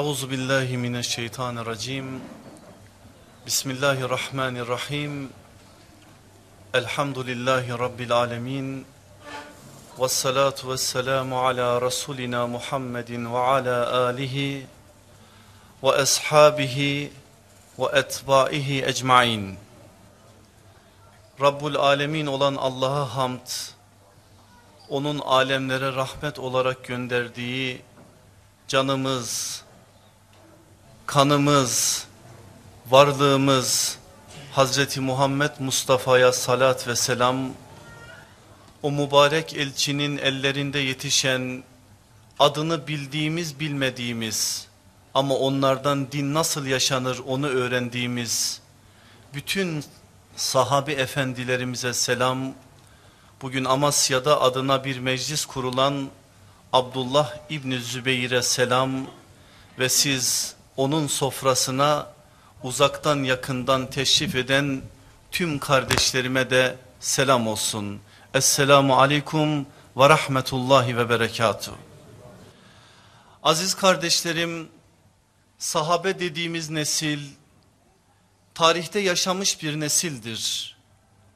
Euzu billahi mineşşeytanirracim. Bismillahirrahmanirrahim. Elhamdülillahi rabbil alamin. Ves salatu vesselamu ala rasulina Muhammedin ve ala alihi ve ashabihi ve etbaihi ecmaîn. Rabbul alemin olan Allah'a hamd. Onun alemlere rahmet olarak gönderdiği canımız, kanımız, varlığımız Hazreti Muhammed Mustafa'ya salat ve selam o mübarek elçinin ellerinde yetişen adını bildiğimiz bilmediğimiz ama onlardan din nasıl yaşanır onu öğrendiğimiz bütün sahabi efendilerimize selam. Bugün Amasya'da adına bir meclis kurulan Abdullah İbni Zübeyir'e selam ve siz onun sofrasına uzaktan yakından teşrif eden tüm kardeşlerime de selam olsun. Esselamu aleyküm ve rahmetullahi ve berekatuhu. Aziz kardeşlerim, sahabe dediğimiz nesil, tarihte yaşamış bir nesildir.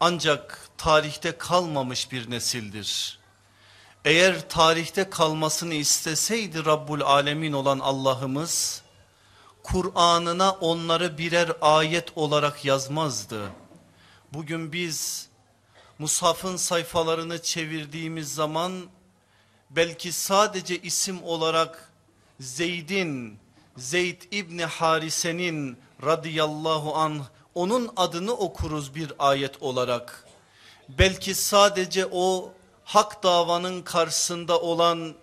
Ancak tarihte kalmamış bir nesildir. Eğer tarihte kalmasını isteseydi Rabbul Alemin olan Allah'ımız, Kur'an'ına onları birer ayet olarak yazmazdı. Bugün biz Mushaf'ın sayfalarını çevirdiğimiz zaman belki sadece isim olarak Zeyd'in, Zeyd İbni Harise'nin radıyallahu anh onun adını okuruz bir ayet olarak. Belki sadece o hak davanın karşısında olan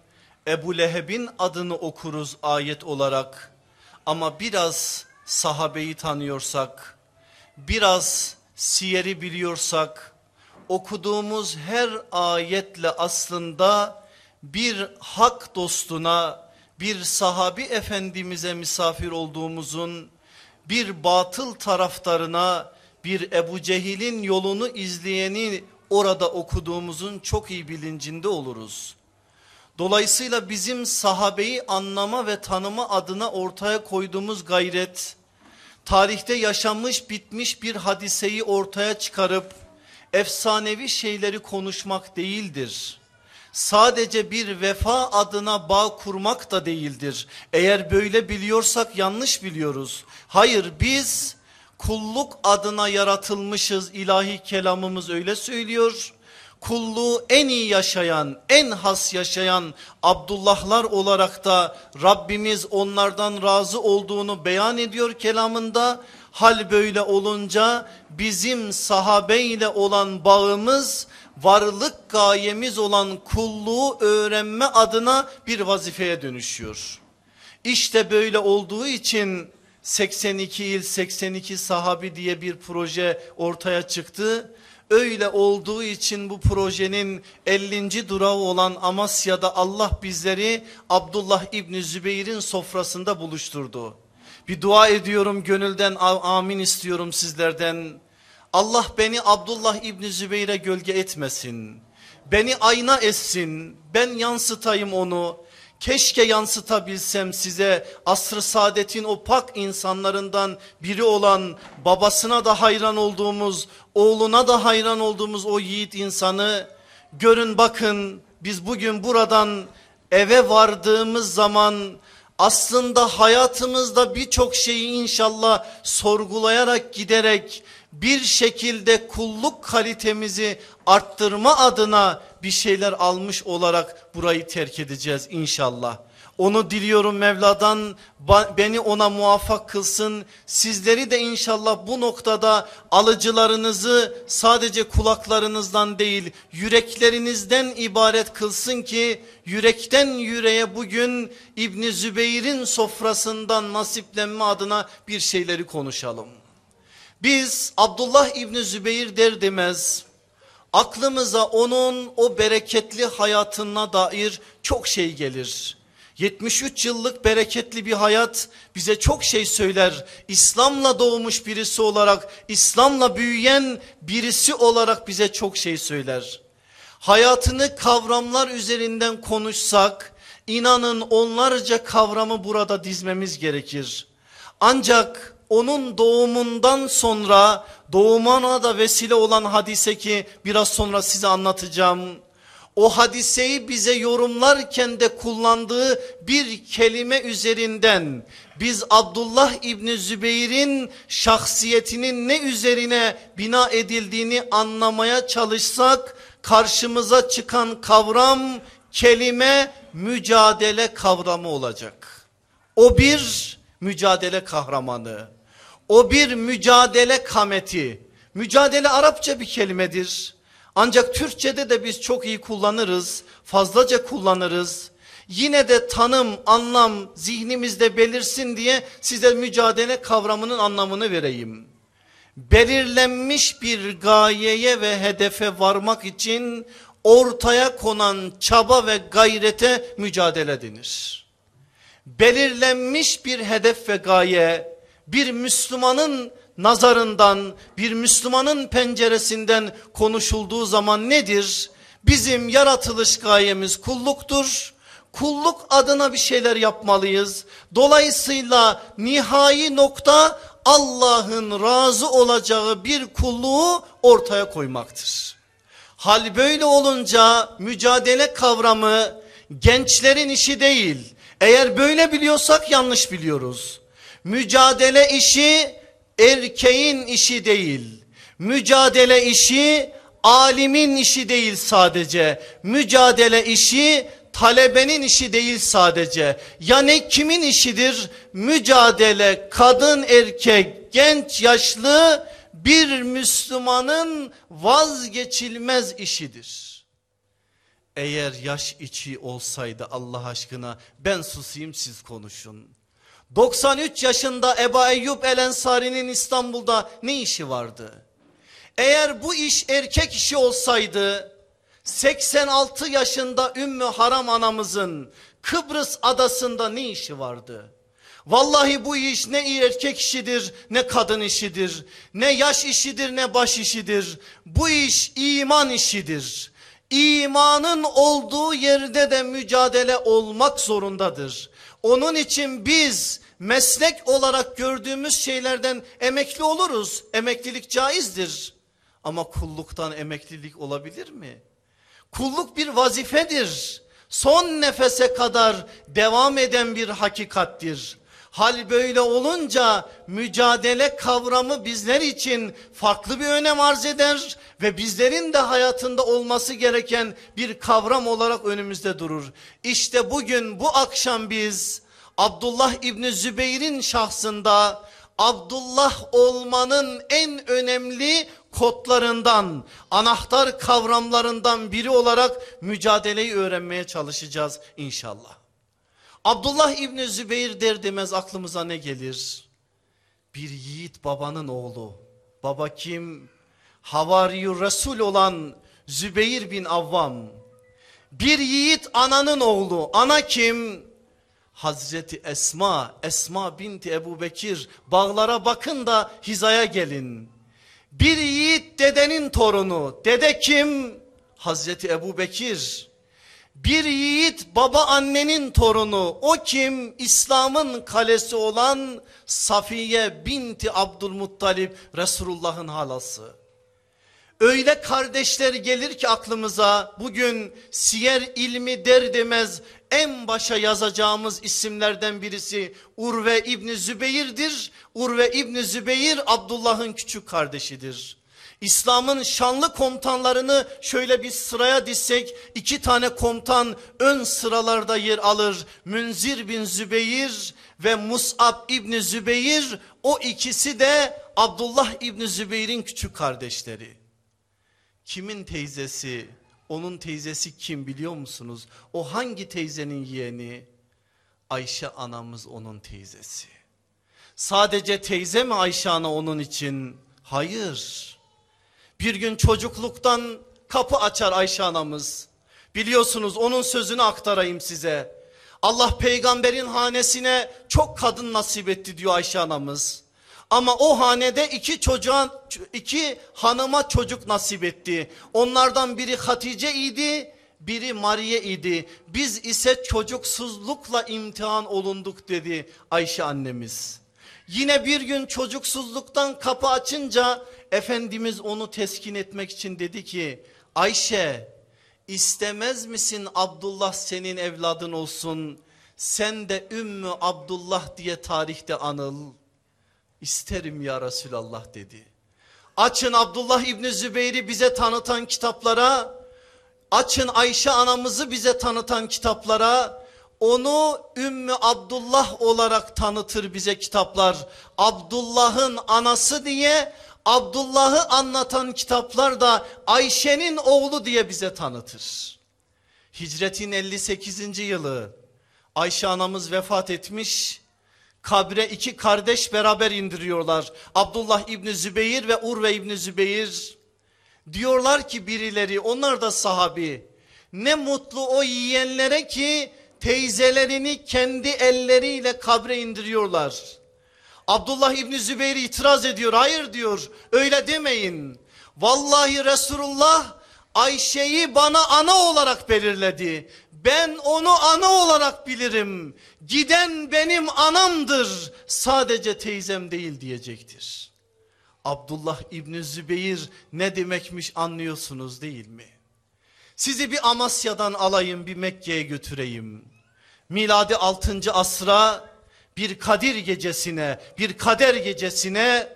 Ebu Leheb'in adını okuruz ayet olarak. Ama biraz sahabeyi tanıyorsak, biraz siyeri biliyorsak, okuduğumuz her ayetle aslında bir hak dostuna, bir sahabi efendimize misafir olduğumuzun, bir batıl taraftarına, bir Ebu Cehil'in yolunu izleyeni orada okuduğumuzun çok iyi bilincinde oluruz. Dolayısıyla bizim sahabeyi anlama ve tanıma adına ortaya koyduğumuz gayret, tarihte yaşanmış bitmiş bir hadiseyi ortaya çıkarıp efsanevi şeyleri konuşmak değildir. Sadece bir vefa adına bağ kurmak da değildir. Eğer böyle biliyorsak yanlış biliyoruz. Hayır biz kulluk adına yaratılmışız ilahi kelamımız öyle söylüyor. Kulluğu en iyi yaşayan, en has yaşayan Abdullahlar olarak da Rabbimiz onlardan razı olduğunu beyan ediyor kelamında. Hal böyle olunca bizim sahabeyle olan bağımız varlık gayemiz olan kulluğu öğrenme adına bir vazifeye dönüşüyor. İşte böyle olduğu için 82 il 82 sahabi diye bir proje ortaya çıktı. Öyle olduğu için bu projenin 50. durağı olan Amasya'da Allah bizleri Abdullah İbni Zübeyir'in sofrasında buluşturdu. Bir dua ediyorum gönülden amin istiyorum sizlerden. Allah beni Abdullah İbni Zübeyir'e gölge etmesin. Beni ayna etsin. Ben yansıtayım onu. Keşke yansıtabilsem size asr-ı saadetin o pak insanlarından biri olan babasına da hayran olduğumuz, oğluna da hayran olduğumuz o yiğit insanı görün bakın biz bugün buradan eve vardığımız zaman aslında hayatımızda birçok şeyi inşallah sorgulayarak giderek bir şekilde kulluk kalitemizi arttırma adına bir şeyler almış olarak burayı terk edeceğiz inşallah. Onu diliyorum Mevla'dan beni ona muvaffak kılsın. Sizleri de inşallah bu noktada alıcılarınızı sadece kulaklarınızdan değil yüreklerinizden ibaret kılsın ki yürekten yüreğe bugün İbni Zübeyir'in sofrasından nasiplenme adına bir şeyleri konuşalım. Biz Abdullah İbni Zübeyir der demez aklımıza onun o bereketli hayatına dair çok şey gelir. 73 yıllık bereketli bir hayat bize çok şey söyler. İslam'la doğmuş birisi olarak, İslam'la büyüyen birisi olarak bize çok şey söyler. Hayatını kavramlar üzerinden konuşsak, İnanın onlarca kavramı burada dizmemiz gerekir. Ancak onun doğumundan sonra doğumuna da vesile olan hadise ki biraz sonra size anlatacağım. O hadiseyi bize yorumlarken de kullandığı bir kelime üzerinden biz Abdullah İbni Zübeyir'in şahsiyetinin ne üzerine bina edildiğini anlamaya çalışsak karşımıza çıkan kavram kelime mücadele kavramı olacak. O bir mücadele kahramanı. O bir mücadele kameti. Mücadele Arapça bir kelimedir. Ancak Türkçe'de de biz çok iyi kullanırız. Fazlaca kullanırız. Yine de tanım, anlam zihnimizde belirsin diye size mücadele kavramının anlamını vereyim. Belirlenmiş bir gayeye ve hedefe varmak için ortaya konan çaba ve gayrete mücadele denir. Belirlenmiş bir hedef ve gaye bir Müslümanın nazarından bir Müslümanın penceresinden konuşulduğu zaman nedir? Bizim yaratılış gayemiz kulluktur. Kulluk adına bir şeyler yapmalıyız. Dolayısıyla nihai nokta Allah'ın razı olacağı bir kulluğu ortaya koymaktır. Hal böyle olunca mücadele kavramı gençlerin işi değil. Eğer böyle biliyorsak yanlış biliyoruz. Mücadele işi erkeğin işi değil. Mücadele işi alimin işi değil sadece. Mücadele işi talebenin işi değil sadece. Yani kimin işidir? Mücadele kadın erkek genç yaşlı bir Müslümanın vazgeçilmez işidir. Eğer yaş içi olsaydı Allah aşkına ben susayım siz konuşun. 93 yaşında Eba Eyyub El Ensari'nin İstanbul'da ne işi vardı? Eğer bu iş erkek işi olsaydı 86 yaşında Ümmü Haram anamızın Kıbrıs adasında ne işi vardı? Vallahi bu iş ne erkek işidir ne kadın işidir. Ne yaş işidir ne baş işidir. Bu iş iman işidir. İmanın olduğu yerde de mücadele olmak zorundadır. Onun için biz meslek olarak gördüğümüz şeylerden emekli oluruz. Emeklilik caizdir. Ama kulluktan emeklilik olabilir mi? Kulluk bir vazifedir. Son nefese kadar devam eden bir hakikattir. Hal böyle olunca mücadele kavramı bizler için farklı bir önem arz eder ve bizlerin de hayatında olması gereken bir kavram olarak önümüzde durur. İşte bugün bu akşam biz Abdullah İbni Zübeyir'in şahsında Abdullah olmanın en önemli kodlarından, anahtar kavramlarından biri olarak mücadeleyi öğrenmeye çalışacağız inşallah. Abdullah İbni Zübeyir der demez aklımıza ne gelir? Bir yiğit babanın oğlu. Baba kim? Havariyü Resul olan Zübeyir bin Avvam. Bir yiğit ananın oğlu. Ana kim? Hazreti Esma, Esma binti Ebu Bekir bağlara bakın da hizaya gelin. Bir yiğit dedenin torunu. Dede kim? Hazreti Ebu Bekir. Bir yiğit baba annenin torunu. O kim? İslam'ın kalesi olan Safiye binti Abdülmuttalip Resulullah'ın halası. Öyle kardeşler gelir ki aklımıza bugün siyer ilmi der demez en başa yazacağımız isimlerden birisi Urve İbni Zübeyir'dir. Urve İbni Zübeyir Abdullah'ın küçük kardeşidir. İslam'ın şanlı komutanlarını şöyle bir sıraya dizsek iki tane komutan ön sıralarda yer alır. Münzir bin Zübeyir ve Mus'ab İbni Zübeyir o ikisi de Abdullah İbni Zübeyir'in küçük kardeşleri. Kimin teyzesi? Onun teyzesi kim biliyor musunuz? O hangi teyzenin yeğeni? Ayşe anamız onun teyzesi. Sadece teyze mi Ayşe ana onun için? Hayır. Bir gün çocukluktan kapı açar Ayşe anamız. Biliyorsunuz onun sözünü aktarayım size. Allah peygamberin hanesine çok kadın nasip etti diyor Ayşe anamız. Ama o hanede iki çocuğa, iki hanıma çocuk nasip etti. Onlardan biri Hatice idi, biri Mariye idi. Biz ise çocuksuzlukla imtihan olunduk dedi Ayşe annemiz. Yine bir gün çocuksuzluktan kapı açınca Efendimiz onu teskin etmek için dedi ki Ayşe istemez misin Abdullah senin evladın olsun sen de Ümmü Abdullah diye tarihte anıl. İsterim ya Resulallah dedi. Açın Abdullah İbni Zübeyir'i bize tanıtan kitaplara, açın Ayşe anamızı bize tanıtan kitaplara, onu Ümmü Abdullah olarak tanıtır bize kitaplar. Abdullah'ın anası diye Abdullah'ı anlatan kitaplar da Ayşe'nin oğlu diye bize tanıtır. Hicretin 58. yılı Ayşe anamız vefat etmiş. Kabre iki kardeş beraber indiriyorlar. Abdullah İbni Zübeyir ve Urve İbni Zübeyir. Diyorlar ki birileri onlar da sahabi. Ne mutlu o yiyenlere ki teyzelerini kendi elleriyle kabre indiriyorlar. Abdullah İbni Zübeyir itiraz ediyor. Hayır diyor öyle demeyin. Vallahi Resulullah Ayşe'yi bana ana olarak belirledi. Ben onu ana olarak bilirim. Giden benim anamdır. Sadece teyzem değil diyecektir. Abdullah İbni Zübeyir ne demekmiş anlıyorsunuz değil mi? Sizi bir Amasya'dan alayım bir Mekke'ye götüreyim. Miladi 6. asra bir Kadir gecesine bir kader gecesine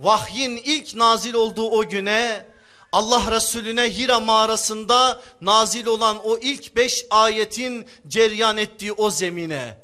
vahyin ilk nazil olduğu o güne Allah Resulüne Hira mağarasında nazil olan o ilk beş ayetin ceryan ettiği o zemine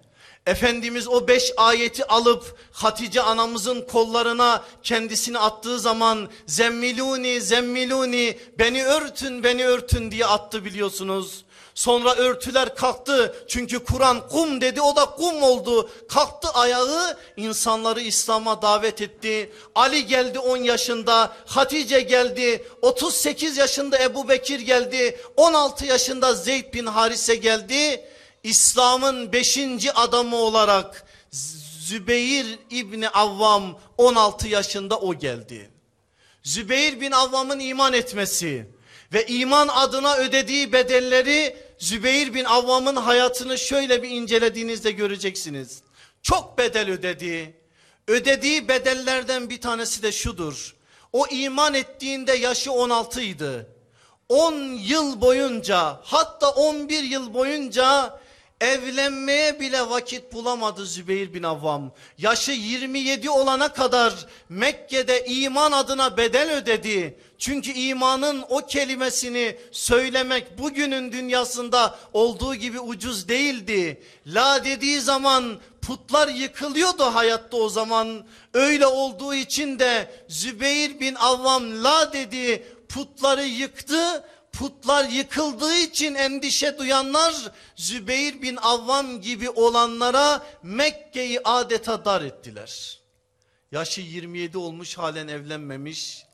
Efendimiz o beş ayeti alıp Hatice anamızın kollarına kendisini attığı zaman zemmiluni zemmiluni beni örtün beni örtün diye attı biliyorsunuz. Sonra örtüler kalktı çünkü Kur'an kum dedi o da kum oldu. Kalktı ayağı insanları İslam'a davet etti. Ali geldi 10 yaşında Hatice geldi 38 yaşında Ebu Bekir geldi 16 yaşında Zeyd bin Harise geldi. İslam'ın 5. adamı olarak Zübeyir İbni Avvam 16 yaşında o geldi. Zübeyir bin Avvam'ın iman etmesi ve iman adına ödediği bedelleri Zübeyir bin Avvam'ın hayatını şöyle bir incelediğinizde göreceksiniz. Çok bedel ödedi. Ödediği bedellerden bir tanesi de şudur. O iman ettiğinde yaşı 16 idi. 10 yıl boyunca hatta 11 yıl boyunca Evlenmeye bile vakit bulamadı Zübeyir bin Avvam. Yaşı 27 olana kadar Mekke'de iman adına bedel ödedi. Çünkü imanın o kelimesini söylemek bugünün dünyasında olduğu gibi ucuz değildi. La dediği zaman putlar yıkılıyordu hayatta o zaman. Öyle olduğu için de Zübeyir bin Avvam la dedi putları yıktı putlar yıkıldığı için endişe duyanlar Zübeyir bin Avvam gibi olanlara Mekke'yi adeta dar ettiler. Yaşı 27 olmuş halen evlenmemiş.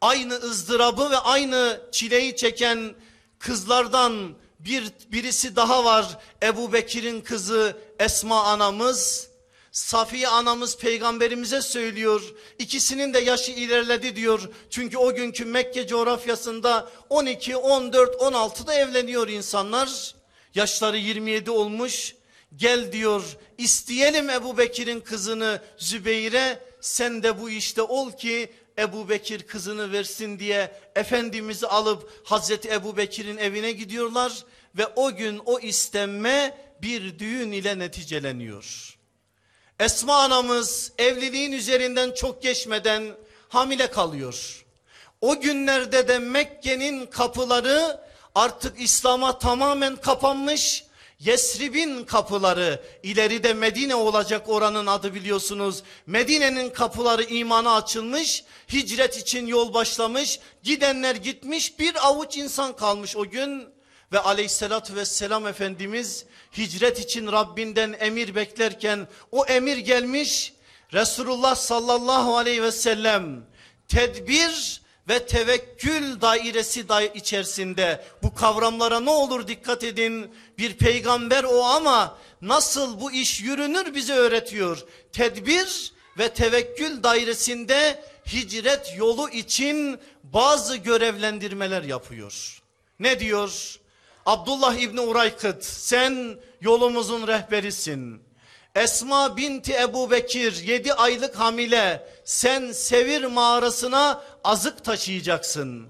Aynı ızdırabı ve aynı çileyi çeken kızlardan bir birisi daha var. Ebu Bekir'in kızı Esma anamız. Safiye anamız peygamberimize söylüyor. İkisinin de yaşı ilerledi diyor. Çünkü o günkü Mekke coğrafyasında 12, 14, 16'da evleniyor insanlar. Yaşları 27 olmuş. Gel diyor isteyelim Ebu Bekir'in kızını Zübeyir'e sen de bu işte ol ki Ebu Bekir kızını versin diye Efendimiz'i alıp Hazreti Ebu Bekir'in evine gidiyorlar. Ve o gün o istenme bir düğün ile neticeleniyor. Esma anamız evliliğin üzerinden çok geçmeden hamile kalıyor. O günlerde de Mekke'nin kapıları artık İslam'a tamamen kapanmış. Yesrib'in kapıları ileride Medine olacak oranın adı biliyorsunuz. Medine'nin kapıları imana açılmış. Hicret için yol başlamış. Gidenler gitmiş bir avuç insan kalmış o gün. Ve aleyhissalatü vesselam Efendimiz hicret için Rabbinden emir beklerken o emir gelmiş. Resulullah sallallahu aleyhi ve sellem tedbir ve tevekkül dairesi da içerisinde bu kavramlara ne olur dikkat edin. Bir peygamber o ama nasıl bu iş yürünür bize öğretiyor. Tedbir ve tevekkül dairesinde hicret yolu için bazı görevlendirmeler yapıyor. Ne diyor? Abdullah İbni Uraykıt sen yolumuzun rehberisin. Esma binti Ebu Bekir 7 aylık hamile sen Sevir mağarasına azık taşıyacaksın.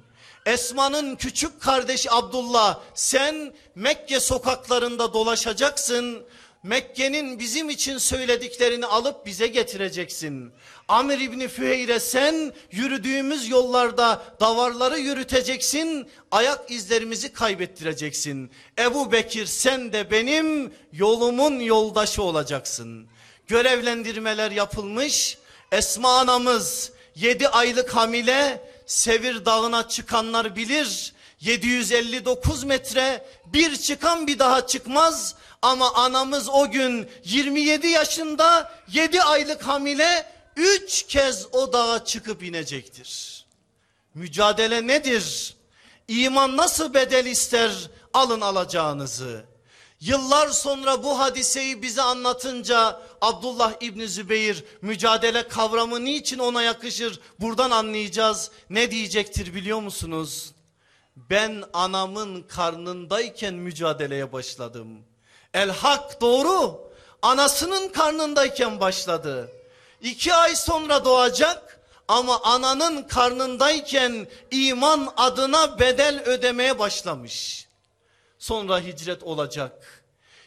Esma'nın küçük kardeşi Abdullah sen Mekke sokaklarında dolaşacaksın. Mekke'nin bizim için söylediklerini alıp bize getireceksin. Amir İbni Füheyre sen yürüdüğümüz yollarda davarları yürüteceksin. Ayak izlerimizi kaybettireceksin. Ebu Bekir sen de benim yolumun yoldaşı olacaksın. Görevlendirmeler yapılmış. Esma anamız 7 aylık hamile Sevir dağına çıkanlar bilir. 759 metre bir çıkan bir daha çıkmaz. Ama anamız o gün 27 yaşında 7 aylık hamile 3 kez o dağa çıkıp inecektir. Mücadele nedir? İman nasıl bedel ister alın alacağınızı. Yıllar sonra bu hadiseyi bize anlatınca Abdullah İbni Zübeyir mücadele kavramı niçin ona yakışır buradan anlayacağız. Ne diyecektir biliyor musunuz? Ben anamın karnındayken mücadeleye başladım. El hak doğru anasının karnındayken başladı. İki ay sonra doğacak ama ananın karnındayken iman adına bedel ödemeye başlamış. Sonra hicret olacak.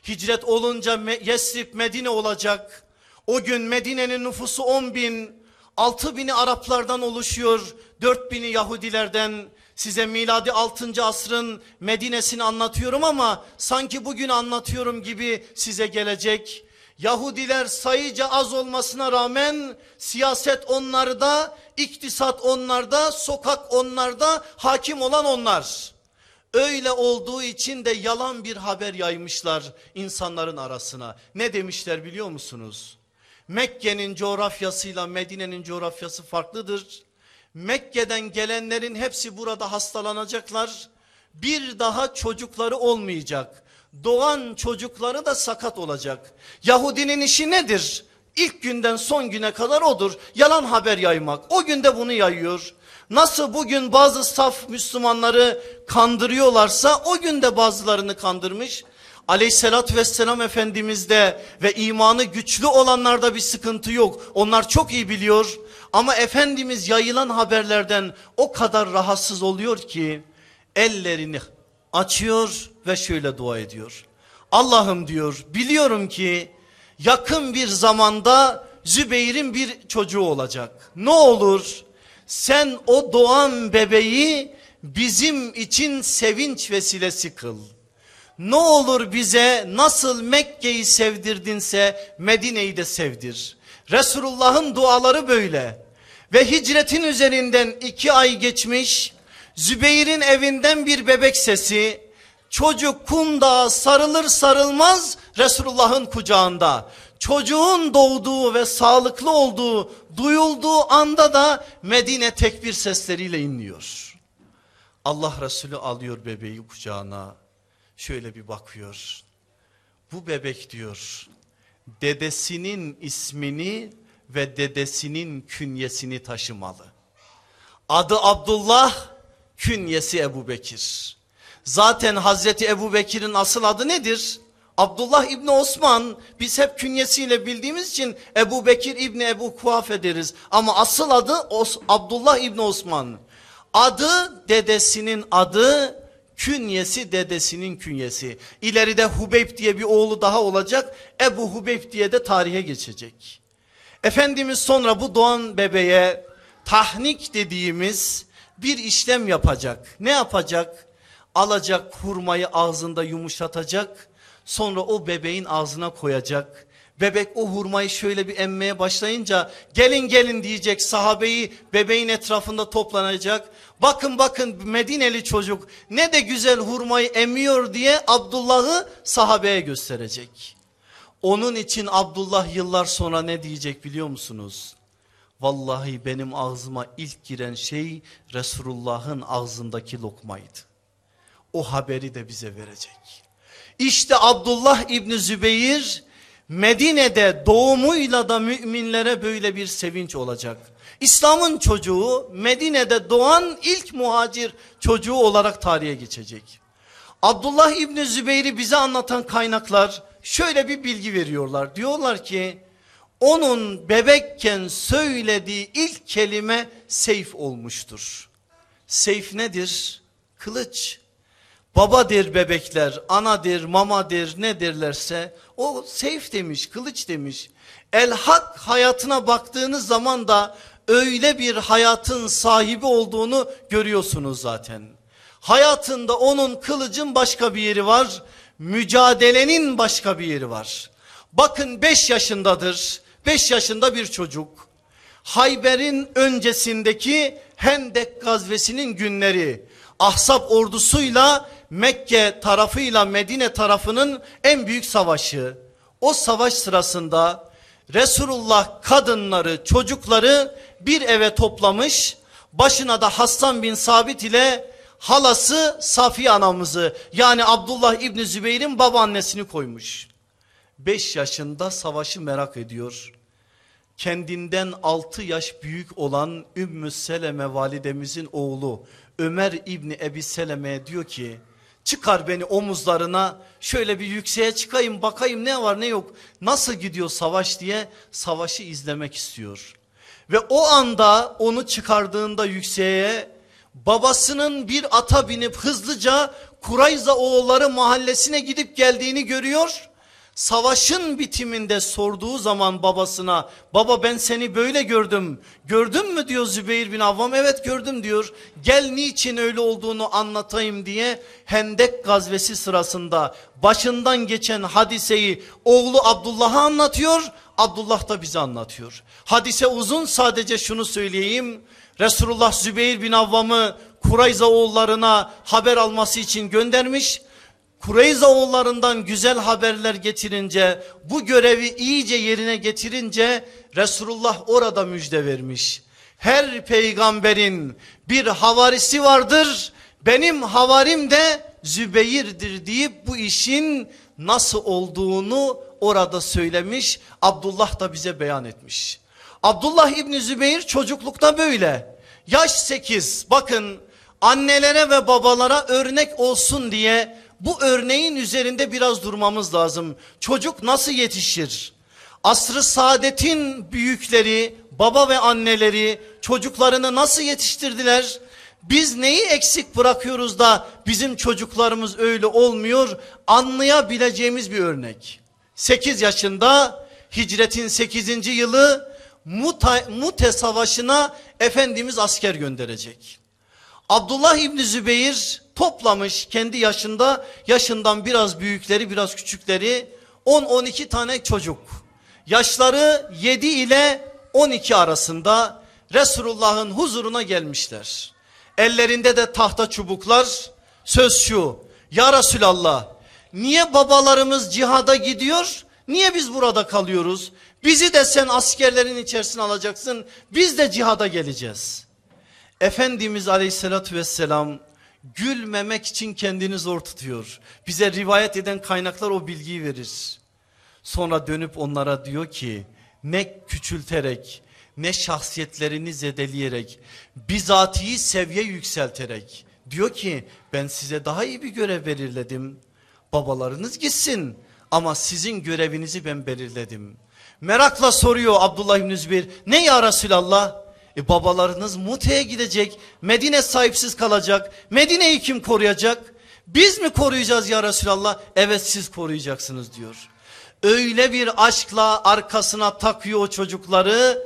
Hicret olunca Yesrib Medine olacak. O gün Medine'nin nüfusu 10 bin, 6 bini Araplardan oluşuyor, 4 bini Yahudilerden. Size miladi 6. asrın Medine'sini anlatıyorum ama sanki bugün anlatıyorum gibi size gelecek. Yahudiler sayıca az olmasına rağmen siyaset onlarda, iktisat onlarda, sokak onlarda, hakim olan onlar. Öyle olduğu için de yalan bir haber yaymışlar insanların arasına. Ne demişler biliyor musunuz? Mekke'nin coğrafyasıyla Medine'nin coğrafyası farklıdır. Mekke'den gelenlerin hepsi burada hastalanacaklar. Bir daha çocukları olmayacak. Doğan çocukları da sakat olacak. Yahudinin işi nedir? İlk günden son güne kadar odur. Yalan haber yaymak. O günde bunu yayıyor. Nasıl bugün bazı saf Müslümanları kandırıyorlarsa o günde bazılarını kandırmış. Aleyhissalatü vesselam Efendimiz'de ve imanı güçlü olanlarda bir sıkıntı yok. Onlar çok iyi biliyor. Ama Efendimiz yayılan haberlerden o kadar rahatsız oluyor ki ellerini açıyor ve şöyle dua ediyor. Allah'ım diyor biliyorum ki yakın bir zamanda Zübeyir'in bir çocuğu olacak. Ne olur sen o doğan bebeği bizim için sevinç vesilesi kıl. Ne olur bize nasıl Mekke'yi sevdirdinse Medine'yi de sevdir. Resulullah'ın duaları böyle. Ve hicretin üzerinden iki ay geçmiş. Zübeyir'in evinden bir bebek sesi. Çocuk kumda sarılır sarılmaz Resulullah'ın kucağında. Çocuğun doğduğu ve sağlıklı olduğu duyulduğu anda da Medine tekbir sesleriyle inliyor. Allah Resulü alıyor bebeği kucağına. Şöyle bir bakıyor. Bu bebek diyor dedesinin ismini ve dedesinin künyesini taşımalı. Adı Abdullah, künyesi Ebu Bekir. Zaten Hazreti Ebu Bekir'in asıl adı nedir? Abdullah İbni Osman biz hep künyesiyle bildiğimiz için Ebu Bekir İbni Ebu Kuhafe deriz. Ama asıl adı Os Abdullah İbni Osman. Adı dedesinin adı künyesi dedesinin künyesi. İleride Hubeyb diye bir oğlu daha olacak. Ebu Hubeyb diye de tarihe geçecek. Efendimiz sonra bu doğan bebeğe tahnik dediğimiz bir işlem yapacak. Ne yapacak? Alacak hurmayı ağzında yumuşatacak Sonra o bebeğin ağzına koyacak. Bebek o hurmayı şöyle bir emmeye başlayınca gelin gelin diyecek sahabeyi bebeğin etrafında toplanacak. Bakın bakın Medineli çocuk ne de güzel hurmayı emiyor diye Abdullah'ı sahabeye gösterecek. Onun için Abdullah yıllar sonra ne diyecek biliyor musunuz? Vallahi benim ağzıma ilk giren şey Resulullah'ın ağzındaki lokmaydı. O haberi de bize verecek. İşte Abdullah İbni Zübeyir Medine'de doğumuyla da müminlere böyle bir sevinç olacak. İslam'ın çocuğu Medine'de doğan ilk muhacir çocuğu olarak tarihe geçecek. Abdullah İbni Zübeyir'i bize anlatan kaynaklar şöyle bir bilgi veriyorlar. Diyorlar ki onun bebekken söylediği ilk kelime seyf olmuştur. Seyf nedir? Kılıç. Babadır bebekler, anadır, mamadır ne derlerse o seyf demiş, kılıç demiş. El hak hayatına baktığınız zaman da öyle bir hayatın sahibi olduğunu görüyorsunuz zaten. Hayatında onun kılıcın başka bir yeri var, mücadelenin başka bir yeri var. Bakın 5 yaşındadır, 5 yaşında bir çocuk. Hayber'in öncesindeki Hendek gazvesinin günleri. Ahzab ordusuyla Mekke tarafıyla Medine tarafının en büyük savaşı. O savaş sırasında Resulullah kadınları çocukları bir eve toplamış. Başına da Hassan bin Sabit ile halası Safiye anamızı yani Abdullah İbni Zübeyir'in babaannesini koymuş. 5 yaşında savaşı merak ediyor. Kendinden 6 yaş büyük olan Ümmü Seleme validemizin oğlu Ömer İbni Ebi Seleme'ye diyor ki çıkar beni omuzlarına şöyle bir yükseğe çıkayım bakayım ne var ne yok nasıl gidiyor savaş diye savaşı izlemek istiyor. Ve o anda onu çıkardığında yükseğe babasının bir ata binip hızlıca Kurayza oğulları mahallesine gidip geldiğini görüyor. Savaşın bitiminde sorduğu zaman babasına baba ben seni böyle gördüm. Gördün mü diyor Zübeyir bin Avvam evet gördüm diyor. Gel niçin öyle olduğunu anlatayım diye Hendek gazvesi sırasında başından geçen hadiseyi oğlu Abdullah'a anlatıyor. Abdullah da bize anlatıyor. Hadise uzun sadece şunu söyleyeyim. Resulullah Zübeyir bin Avvam'ı Kurayza oğullarına haber alması için göndermiş. Kureyza oğullarından güzel haberler getirince bu görevi iyice yerine getirince Resulullah orada müjde vermiş. Her peygamberin bir havarisi vardır benim havarim de Zübeyir'dir deyip bu işin nasıl olduğunu orada söylemiş Abdullah da bize beyan etmiş. Abdullah İbni Zübeyir çocuklukta böyle yaş 8 bakın annelere ve babalara örnek olsun diye bu örneğin üzerinde biraz durmamız lazım. Çocuk nasıl yetişir? Asrı saadetin büyükleri, baba ve anneleri çocuklarını nasıl yetiştirdiler? Biz neyi eksik bırakıyoruz da bizim çocuklarımız öyle olmuyor? Anlayabileceğimiz bir örnek. 8 yaşında hicretin 8. yılı Mute, Mute savaşına Efendimiz asker gönderecek. Abdullah İbni Zübeyir toplamış kendi yaşında yaşından biraz büyükleri biraz küçükleri 10-12 tane çocuk. Yaşları 7 ile 12 arasında Resulullah'ın huzuruna gelmişler. Ellerinde de tahta çubuklar söz şu ya Resulallah niye babalarımız cihada gidiyor niye biz burada kalıyoruz? Bizi de sen askerlerin içerisine alacaksın biz de cihada geleceğiz. Efendimiz aleyhissalatü vesselam gülmemek için kendini zor tutuyor. Bize rivayet eden kaynaklar o bilgiyi verir. Sonra dönüp onlara diyor ki ne küçülterek ne şahsiyetlerini zedeleyerek bizatihi seviye yükselterek diyor ki ben size daha iyi bir görev belirledim. Babalarınız gitsin ama sizin görevinizi ben belirledim. Merakla soruyor Abdullah İbni Zübeyir ne ya Resulallah? E babalarınız Mute'ye gidecek. Medine sahipsiz kalacak. Medine'yi kim koruyacak? Biz mi koruyacağız ya Resulallah? Evet siz koruyacaksınız diyor. Öyle bir aşkla arkasına takıyor o çocukları.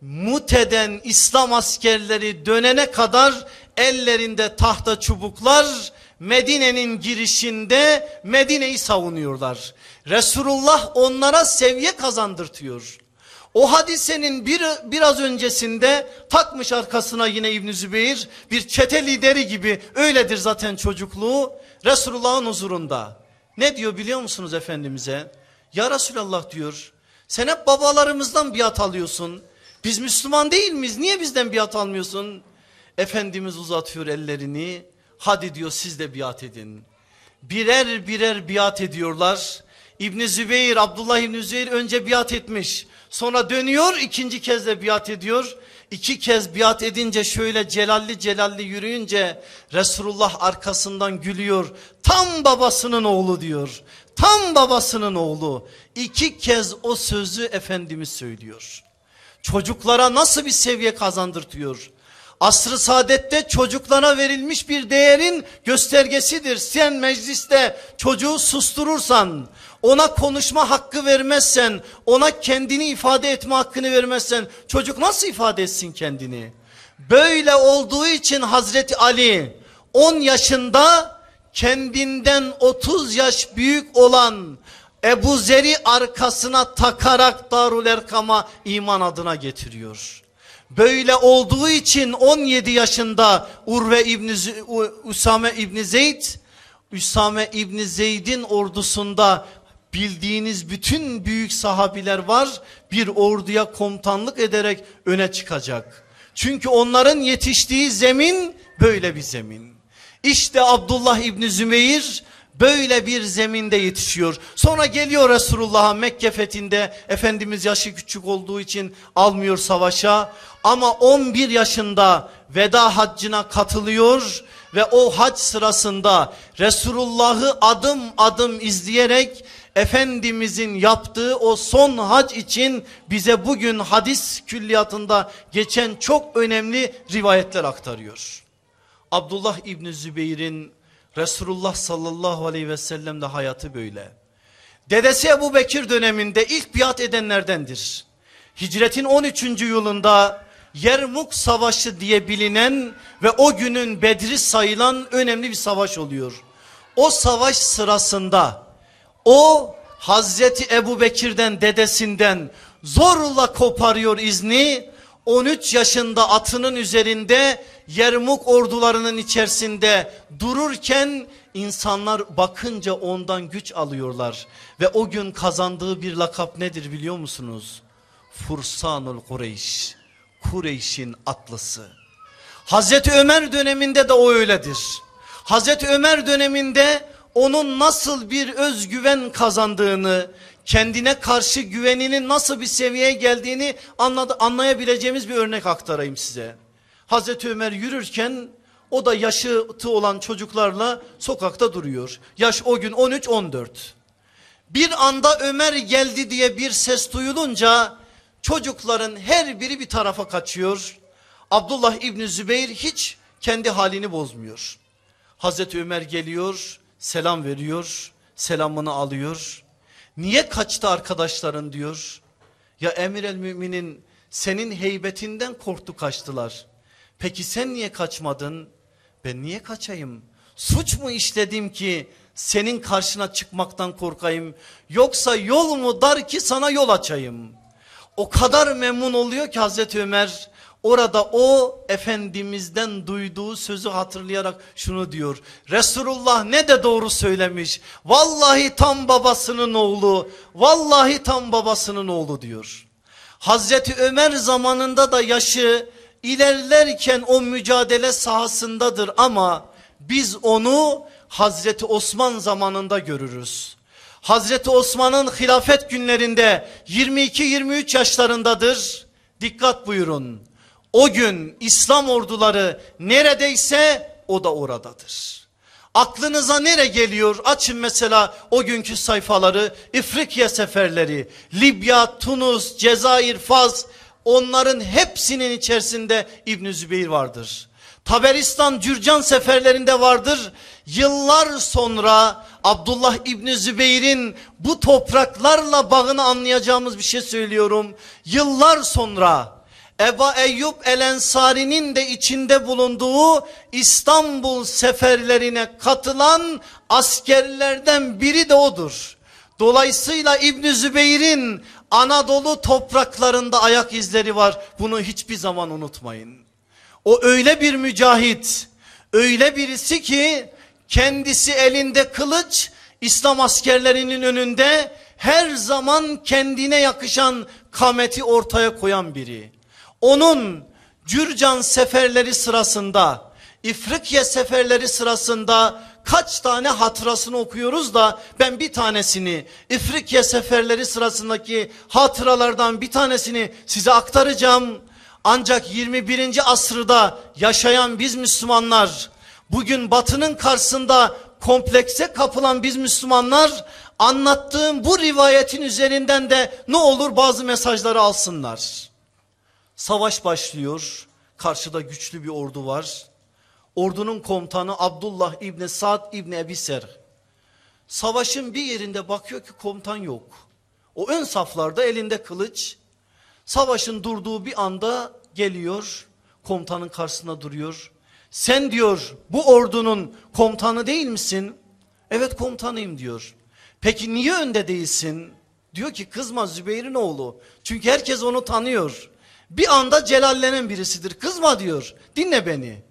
Mute'den İslam askerleri dönene kadar ellerinde tahta çubuklar Medine'nin girişinde Medine'yi savunuyorlar. Resulullah onlara seviye kazandırtıyor. O hadisenin bir, biraz öncesinde takmış arkasına yine İbn Zübeyir bir çete lideri gibi öyledir zaten çocukluğu Resulullah'ın huzurunda. Ne diyor biliyor musunuz Efendimiz'e? Ya Resulallah diyor sen hep babalarımızdan biat alıyorsun. Biz Müslüman değil miyiz? Niye bizden biat almıyorsun? Efendimiz uzatıyor ellerini. Hadi diyor siz de biat edin. Birer birer biat ediyorlar. İbni Zübeyir, Abdullah İbni Zübeyir önce biat etmiş. Sonra dönüyor ikinci kez de biat ediyor. iki kez biat edince şöyle celalli celalli yürüyünce Resulullah arkasından gülüyor. Tam babasının oğlu diyor. Tam babasının oğlu. İki kez o sözü Efendimiz söylüyor. Çocuklara nasıl bir seviye kazandırtıyor? Asr-ı saadette çocuklara verilmiş bir değerin göstergesidir. Sen mecliste çocuğu susturursan, ona konuşma hakkı vermezsen, ona kendini ifade etme hakkını vermezsen çocuk nasıl ifade etsin kendini? Böyle olduğu için Hazreti Ali 10 yaşında kendinden 30 yaş büyük olan Ebu Zer'i arkasına takarak Darul Erkam'a iman adına getiriyor. Böyle olduğu için 17 yaşında Urve İbni Üsame İbni Zeyd, Üsame İbni Zeyd'in ordusunda bildiğiniz bütün büyük sahabiler var. Bir orduya komutanlık ederek öne çıkacak. Çünkü onların yetiştiği zemin böyle bir zemin. İşte Abdullah İbni Zümeyr böyle bir zeminde yetişiyor. Sonra geliyor Resulullah'a Mekke fethinde Efendimiz yaşı küçük olduğu için almıyor savaşa. Ama 11 yaşında veda haccına katılıyor ve o hac sırasında Resulullah'ı adım adım izleyerek Efendimizin yaptığı o son hac için bize bugün hadis külliyatında geçen çok önemli rivayetler aktarıyor. Abdullah İbni Zübeyir'in Resulullah sallallahu aleyhi ve sellem'de hayatı böyle. Dedesi Ebu Bekir döneminde ilk biat edenlerdendir. Hicretin 13. yılında Yermuk Savaşı diye bilinen ve o günün Bedri sayılan önemli bir savaş oluyor. O savaş sırasında o Hazreti Ebu Bekir'den dedesinden zorla koparıyor izni 13 yaşında atının üzerinde Yermuk ordularının içerisinde dururken insanlar bakınca ondan güç alıyorlar. Ve o gün kazandığı bir lakap nedir biliyor musunuz? Fursanul Kureyş. Kureyş'in atlısı. Hazreti Ömer döneminde de o öyledir. Hazreti Ömer döneminde onun nasıl bir özgüven kazandığını, kendine karşı güveninin nasıl bir seviyeye geldiğini anladı, anlayabileceğimiz bir örnek aktarayım size. Hazreti Ömer yürürken o da yaşıtı olan çocuklarla sokakta duruyor. Yaş o gün 13-14. Bir anda Ömer geldi diye bir ses duyulunca çocukların her biri bir tarafa kaçıyor. Abdullah İbni Zübeyir hiç kendi halini bozmuyor. Hazreti Ömer geliyor selam veriyor selamını alıyor. Niye kaçtı arkadaşların diyor. Ya emir el müminin senin heybetinden korktu kaçtılar. Peki sen niye kaçmadın? Ben niye kaçayım? Suç mu işledim ki senin karşına çıkmaktan korkayım? Yoksa yol mu dar ki sana yol açayım? O kadar memnun oluyor ki Hazreti Ömer orada o Efendimiz'den duyduğu sözü hatırlayarak şunu diyor. Resulullah ne de doğru söylemiş. Vallahi tam babasının oğlu. Vallahi tam babasının oğlu diyor. Hazreti Ömer zamanında da yaşı ilerlerken o mücadele sahasındadır ama biz onu Hazreti Osman zamanında görürüz. Hazreti Osman'ın hilafet günlerinde 22-23 yaşlarındadır. Dikkat buyurun. O gün İslam orduları neredeyse o da oradadır. Aklınıza nere geliyor? Açın mesela o günkü sayfaları. İfrikya seferleri, Libya, Tunus, Cezayir, Faz onların hepsinin içerisinde İbn Zübeyir vardır. Taberistan, Cürcan seferlerinde vardır. Yıllar sonra Abdullah İbni Zübeyir'in bu topraklarla bağını anlayacağımız bir şey söylüyorum. Yıllar sonra Eba Eyyub El Ensari'nin de içinde bulunduğu İstanbul seferlerine katılan askerlerden biri de odur. Dolayısıyla İbni Zübeyir'in Anadolu topraklarında ayak izleri var. Bunu hiçbir zaman unutmayın. O öyle bir mücahit, öyle birisi ki kendisi elinde kılıç, İslam askerlerinin önünde her zaman kendine yakışan kameti ortaya koyan biri. Onun Cürcan seferleri sırasında, İfrikye seferleri sırasında kaç tane hatırasını okuyoruz da ben bir tanesini İfrikye seferleri sırasındaki hatıralardan bir tanesini size aktaracağım. Ancak 21. asırda yaşayan biz Müslümanlar bugün batının karşısında komplekse kapılan biz Müslümanlar anlattığım bu rivayetin üzerinden de ne olur bazı mesajları alsınlar. Savaş başlıyor. Karşıda güçlü bir ordu var. Ordunun komutanı Abdullah İbni Sa'd İbni Ebi Ser. Savaşın bir yerinde bakıyor ki komutan yok. O ön saflarda elinde kılıç. Savaşın durduğu bir anda geliyor. Komutanın karşısında duruyor. Sen diyor bu ordunun komutanı değil misin? Evet komutanıyım diyor. Peki niye önde değilsin? Diyor ki kızma Zübeyir'in oğlu. Çünkü herkes onu tanıyor. Bir anda celallenen birisidir. Kızma diyor. Dinle beni.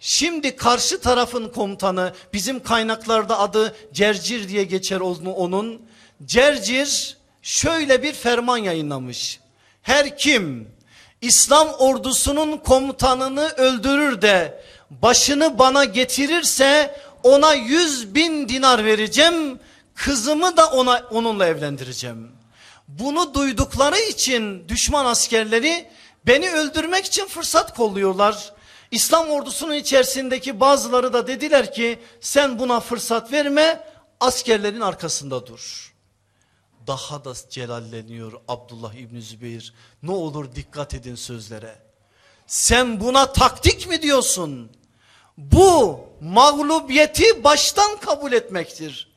Şimdi karşı tarafın komutanı bizim kaynaklarda adı Cercir diye geçer onun. Cercir şöyle bir ferman yayınlamış. Her kim İslam ordusunun komutanını öldürür de başını bana getirirse ona yüz bin dinar vereceğim. Kızımı da ona onunla evlendireceğim. Bunu duydukları için düşman askerleri beni öldürmek için fırsat kolluyorlar. İslam ordusunun içerisindeki bazıları da dediler ki sen buna fırsat verme askerlerin arkasında dur. Daha da celalleniyor Abdullah İbni Zübeyir. Ne olur dikkat edin sözlere. Sen buna taktik mi diyorsun? Bu mağlubiyeti baştan kabul etmektir.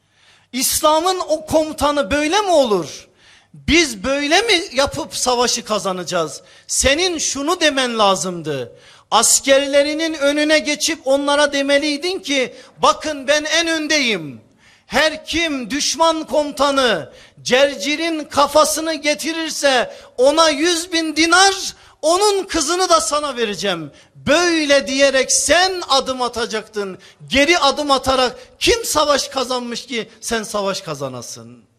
İslam'ın o komutanı böyle mi olur? Biz böyle mi yapıp savaşı kazanacağız? Senin şunu demen lazımdı. Askerlerinin önüne geçip onlara demeliydin ki bakın ben en öndeyim. Her kim düşman komutanı Cercir'in kafasını getirirse ona yüz bin dinar onun kızını da sana vereceğim. Böyle diyerek sen adım atacaktın. Geri adım atarak kim savaş kazanmış ki sen savaş kazanasın.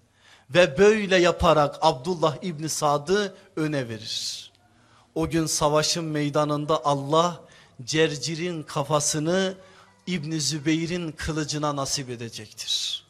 Ve böyle yaparak Abdullah İbni Sad'ı öne verir. O gün savaşın meydanında Allah Cercir'in kafasını İbni Zübeyir'in kılıcına nasip edecektir.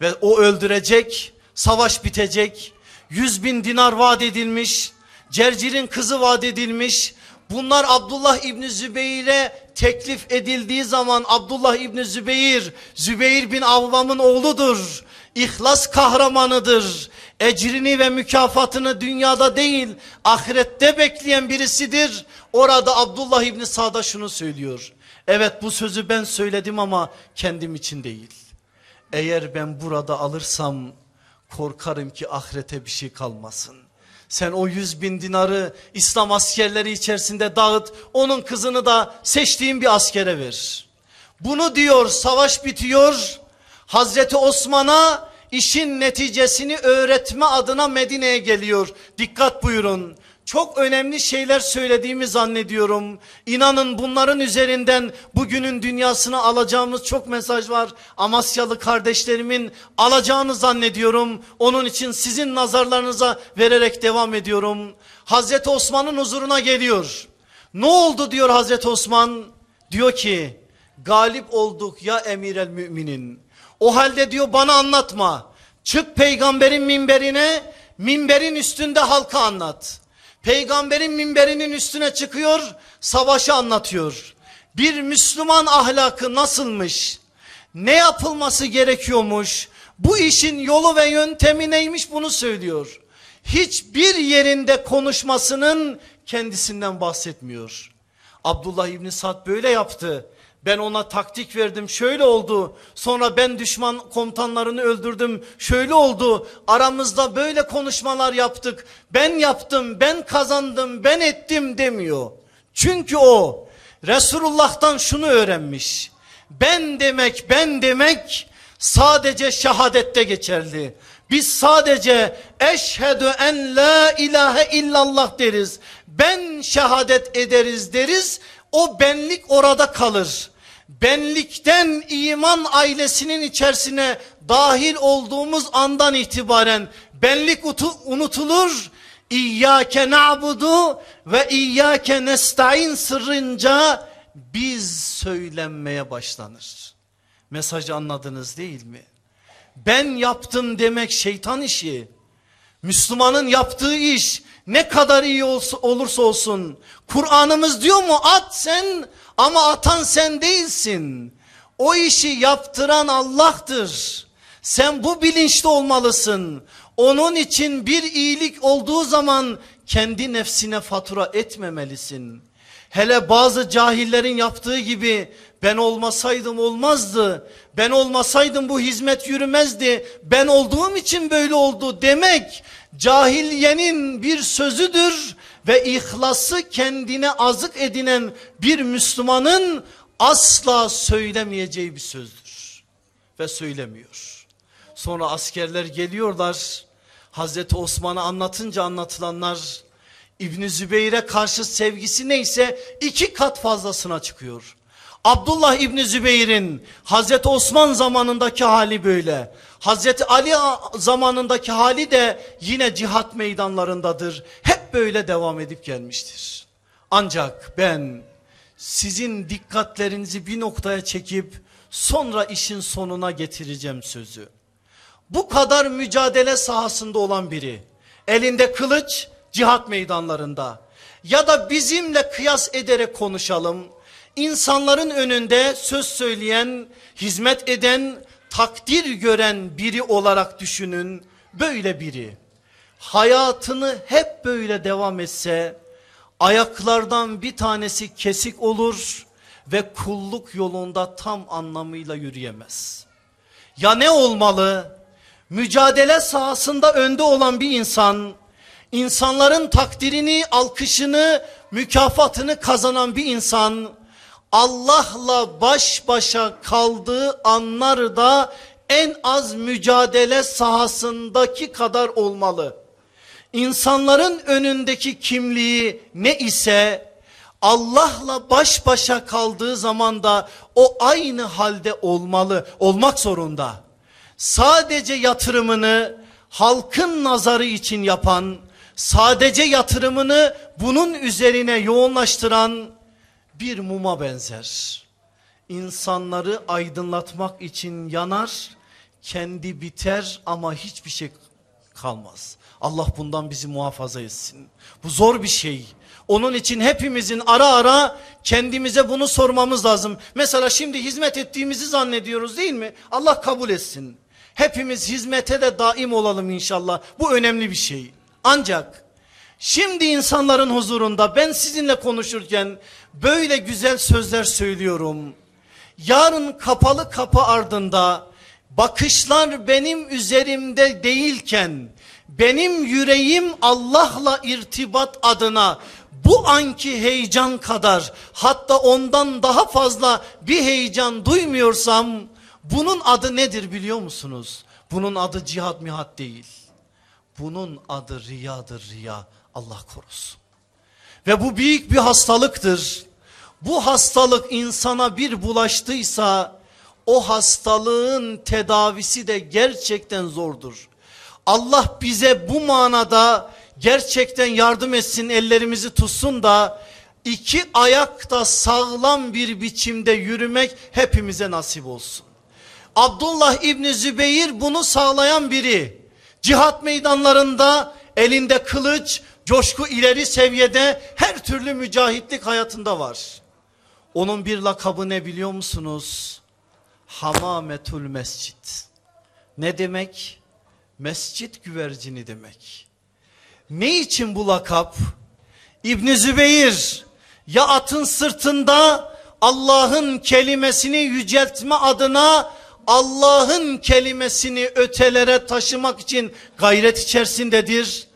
Ve o öldürecek, savaş bitecek, yüz bin dinar vaat edilmiş, Cercir'in kızı vaat edilmiş. Bunlar Abdullah İbni Zübeyir'e teklif edildiği zaman Abdullah İbni Zübeyir, Zübeyir bin Avvam'ın oğludur. İhlas kahramanıdır. Ecrini ve mükafatını dünyada değil ahirette bekleyen birisidir. Orada Abdullah İbni Sa'da şunu söylüyor. Evet bu sözü ben söyledim ama kendim için değil. Eğer ben burada alırsam korkarım ki ahirete bir şey kalmasın. Sen o yüz bin dinarı İslam askerleri içerisinde dağıt. Onun kızını da seçtiğin bir askere ver. Bunu diyor savaş bitiyor. Hazreti Osman'a işin neticesini öğretme adına Medine'ye geliyor. Dikkat buyurun. Çok önemli şeyler söylediğimi zannediyorum. İnanın bunların üzerinden bugünün dünyasına alacağımız çok mesaj var. Amasyalı kardeşlerimin alacağını zannediyorum. Onun için sizin nazarlarınıza vererek devam ediyorum. Hazreti Osman'ın huzuruna geliyor. Ne oldu diyor Hazreti Osman? Diyor ki galip olduk ya emir el müminin. O halde diyor bana anlatma. Çık peygamberin minberine, minberin üstünde halka anlat. Peygamberin minberinin üstüne çıkıyor, savaşı anlatıyor. Bir Müslüman ahlakı nasılmış? Ne yapılması gerekiyormuş? Bu işin yolu ve yöntemi neymiş bunu söylüyor. Hiçbir yerinde konuşmasının kendisinden bahsetmiyor. Abdullah İbni Sad böyle yaptı. Ben ona taktik verdim şöyle oldu. Sonra ben düşman komutanlarını öldürdüm şöyle oldu. Aramızda böyle konuşmalar yaptık. Ben yaptım ben kazandım ben ettim demiyor. Çünkü o Resulullah'tan şunu öğrenmiş. Ben demek ben demek sadece şehadette geçerli. Biz sadece eşhedü en la ilahe illallah deriz. Ben şehadet ederiz deriz. O benlik orada kalır. Benlikten iman ailesinin içerisine dahil olduğumuz andan itibaren benlik unutulur. İyyâke na'budu ve iyyâke nesta'in sırrınca biz söylenmeye başlanır. Mesajı anladınız değil mi? Ben yaptım demek şeytan işi. Müslümanın yaptığı iş ne kadar iyi olursa olsun Kur'an'ımız diyor mu at sen ama atan sen değilsin. O işi yaptıran Allah'tır. Sen bu bilinçli olmalısın. Onun için bir iyilik olduğu zaman kendi nefsine fatura etmemelisin. Hele bazı cahillerin yaptığı gibi ben olmasaydım olmazdı. Ben olmasaydım bu hizmet yürümezdi. Ben olduğum için böyle oldu demek cahiliyenin bir sözüdür ve ihlası kendine azık edinen bir Müslümanın asla söylemeyeceği bir sözdür. Ve söylemiyor. Sonra askerler geliyorlar. Hazreti Osman'a anlatınca anlatılanlar İbni Zübeyir'e karşı sevgisi neyse iki kat fazlasına çıkıyor. Abdullah İbni Zübeyir'in Hazreti Osman zamanındaki hali böyle. Hazreti Ali zamanındaki hali de yine cihat meydanlarındadır. Hep böyle devam edip gelmiştir. Ancak ben sizin dikkatlerinizi bir noktaya çekip sonra işin sonuna getireceğim sözü. Bu kadar mücadele sahasında olan biri elinde kılıç cihat meydanlarında ya da bizimle kıyas ederek konuşalım. İnsanların önünde söz söyleyen, hizmet eden, takdir gören biri olarak düşünün. Böyle biri hayatını hep böyle devam etse ayaklardan bir tanesi kesik olur ve kulluk yolunda tam anlamıyla yürüyemez. Ya ne olmalı? Mücadele sahasında önde olan bir insan insanların takdirini, alkışını, mükafatını kazanan bir insan Allah'la baş başa kaldığı anlarda en az mücadele sahasındaki kadar olmalı. İnsanların önündeki kimliği ne ise Allah'la baş başa kaldığı zaman da o aynı halde olmalı, olmak zorunda. Sadece yatırımını halkın nazarı için yapan, sadece yatırımını bunun üzerine yoğunlaştıran bir muma benzer. İnsanları aydınlatmak için yanar, kendi biter ama hiçbir şey kalmaz. Allah bundan bizi muhafaza etsin. Bu zor bir şey. Onun için hepimizin ara ara kendimize bunu sormamız lazım. Mesela şimdi hizmet ettiğimizi zannediyoruz değil mi? Allah kabul etsin. Hepimiz hizmete de daim olalım inşallah. Bu önemli bir şey. Ancak şimdi insanların huzurunda ben sizinle konuşurken böyle güzel sözler söylüyorum. Yarın kapalı kapı ardında bakışlar benim üzerimde değilken benim yüreğim Allah'la irtibat adına bu anki heyecan kadar hatta ondan daha fazla bir heyecan duymuyorsam bunun adı nedir biliyor musunuz? Bunun adı cihat mihat değil. Bunun adı riyadır riya. Allah korusun. Ve bu büyük bir hastalıktır. Bu hastalık insana bir bulaştıysa o hastalığın tedavisi de gerçekten zordur. Allah bize bu manada gerçekten yardım etsin ellerimizi tutsun da iki ayakta sağlam bir biçimde yürümek hepimize nasip olsun. Abdullah İbni Zübeyir bunu sağlayan biri. Cihat meydanlarında elinde kılıç, coşku ileri seviyede her türlü mücahitlik hayatında var. Onun bir lakabı ne biliyor musunuz? Hamametul mescid. Ne demek? Mescit güvercini demek. Ne için bu lakap? İbn Zübeyir ya atın sırtında Allah'ın kelimesini yüceltme adına Allah'ın kelimesini ötelere taşımak için gayret içerisindedir.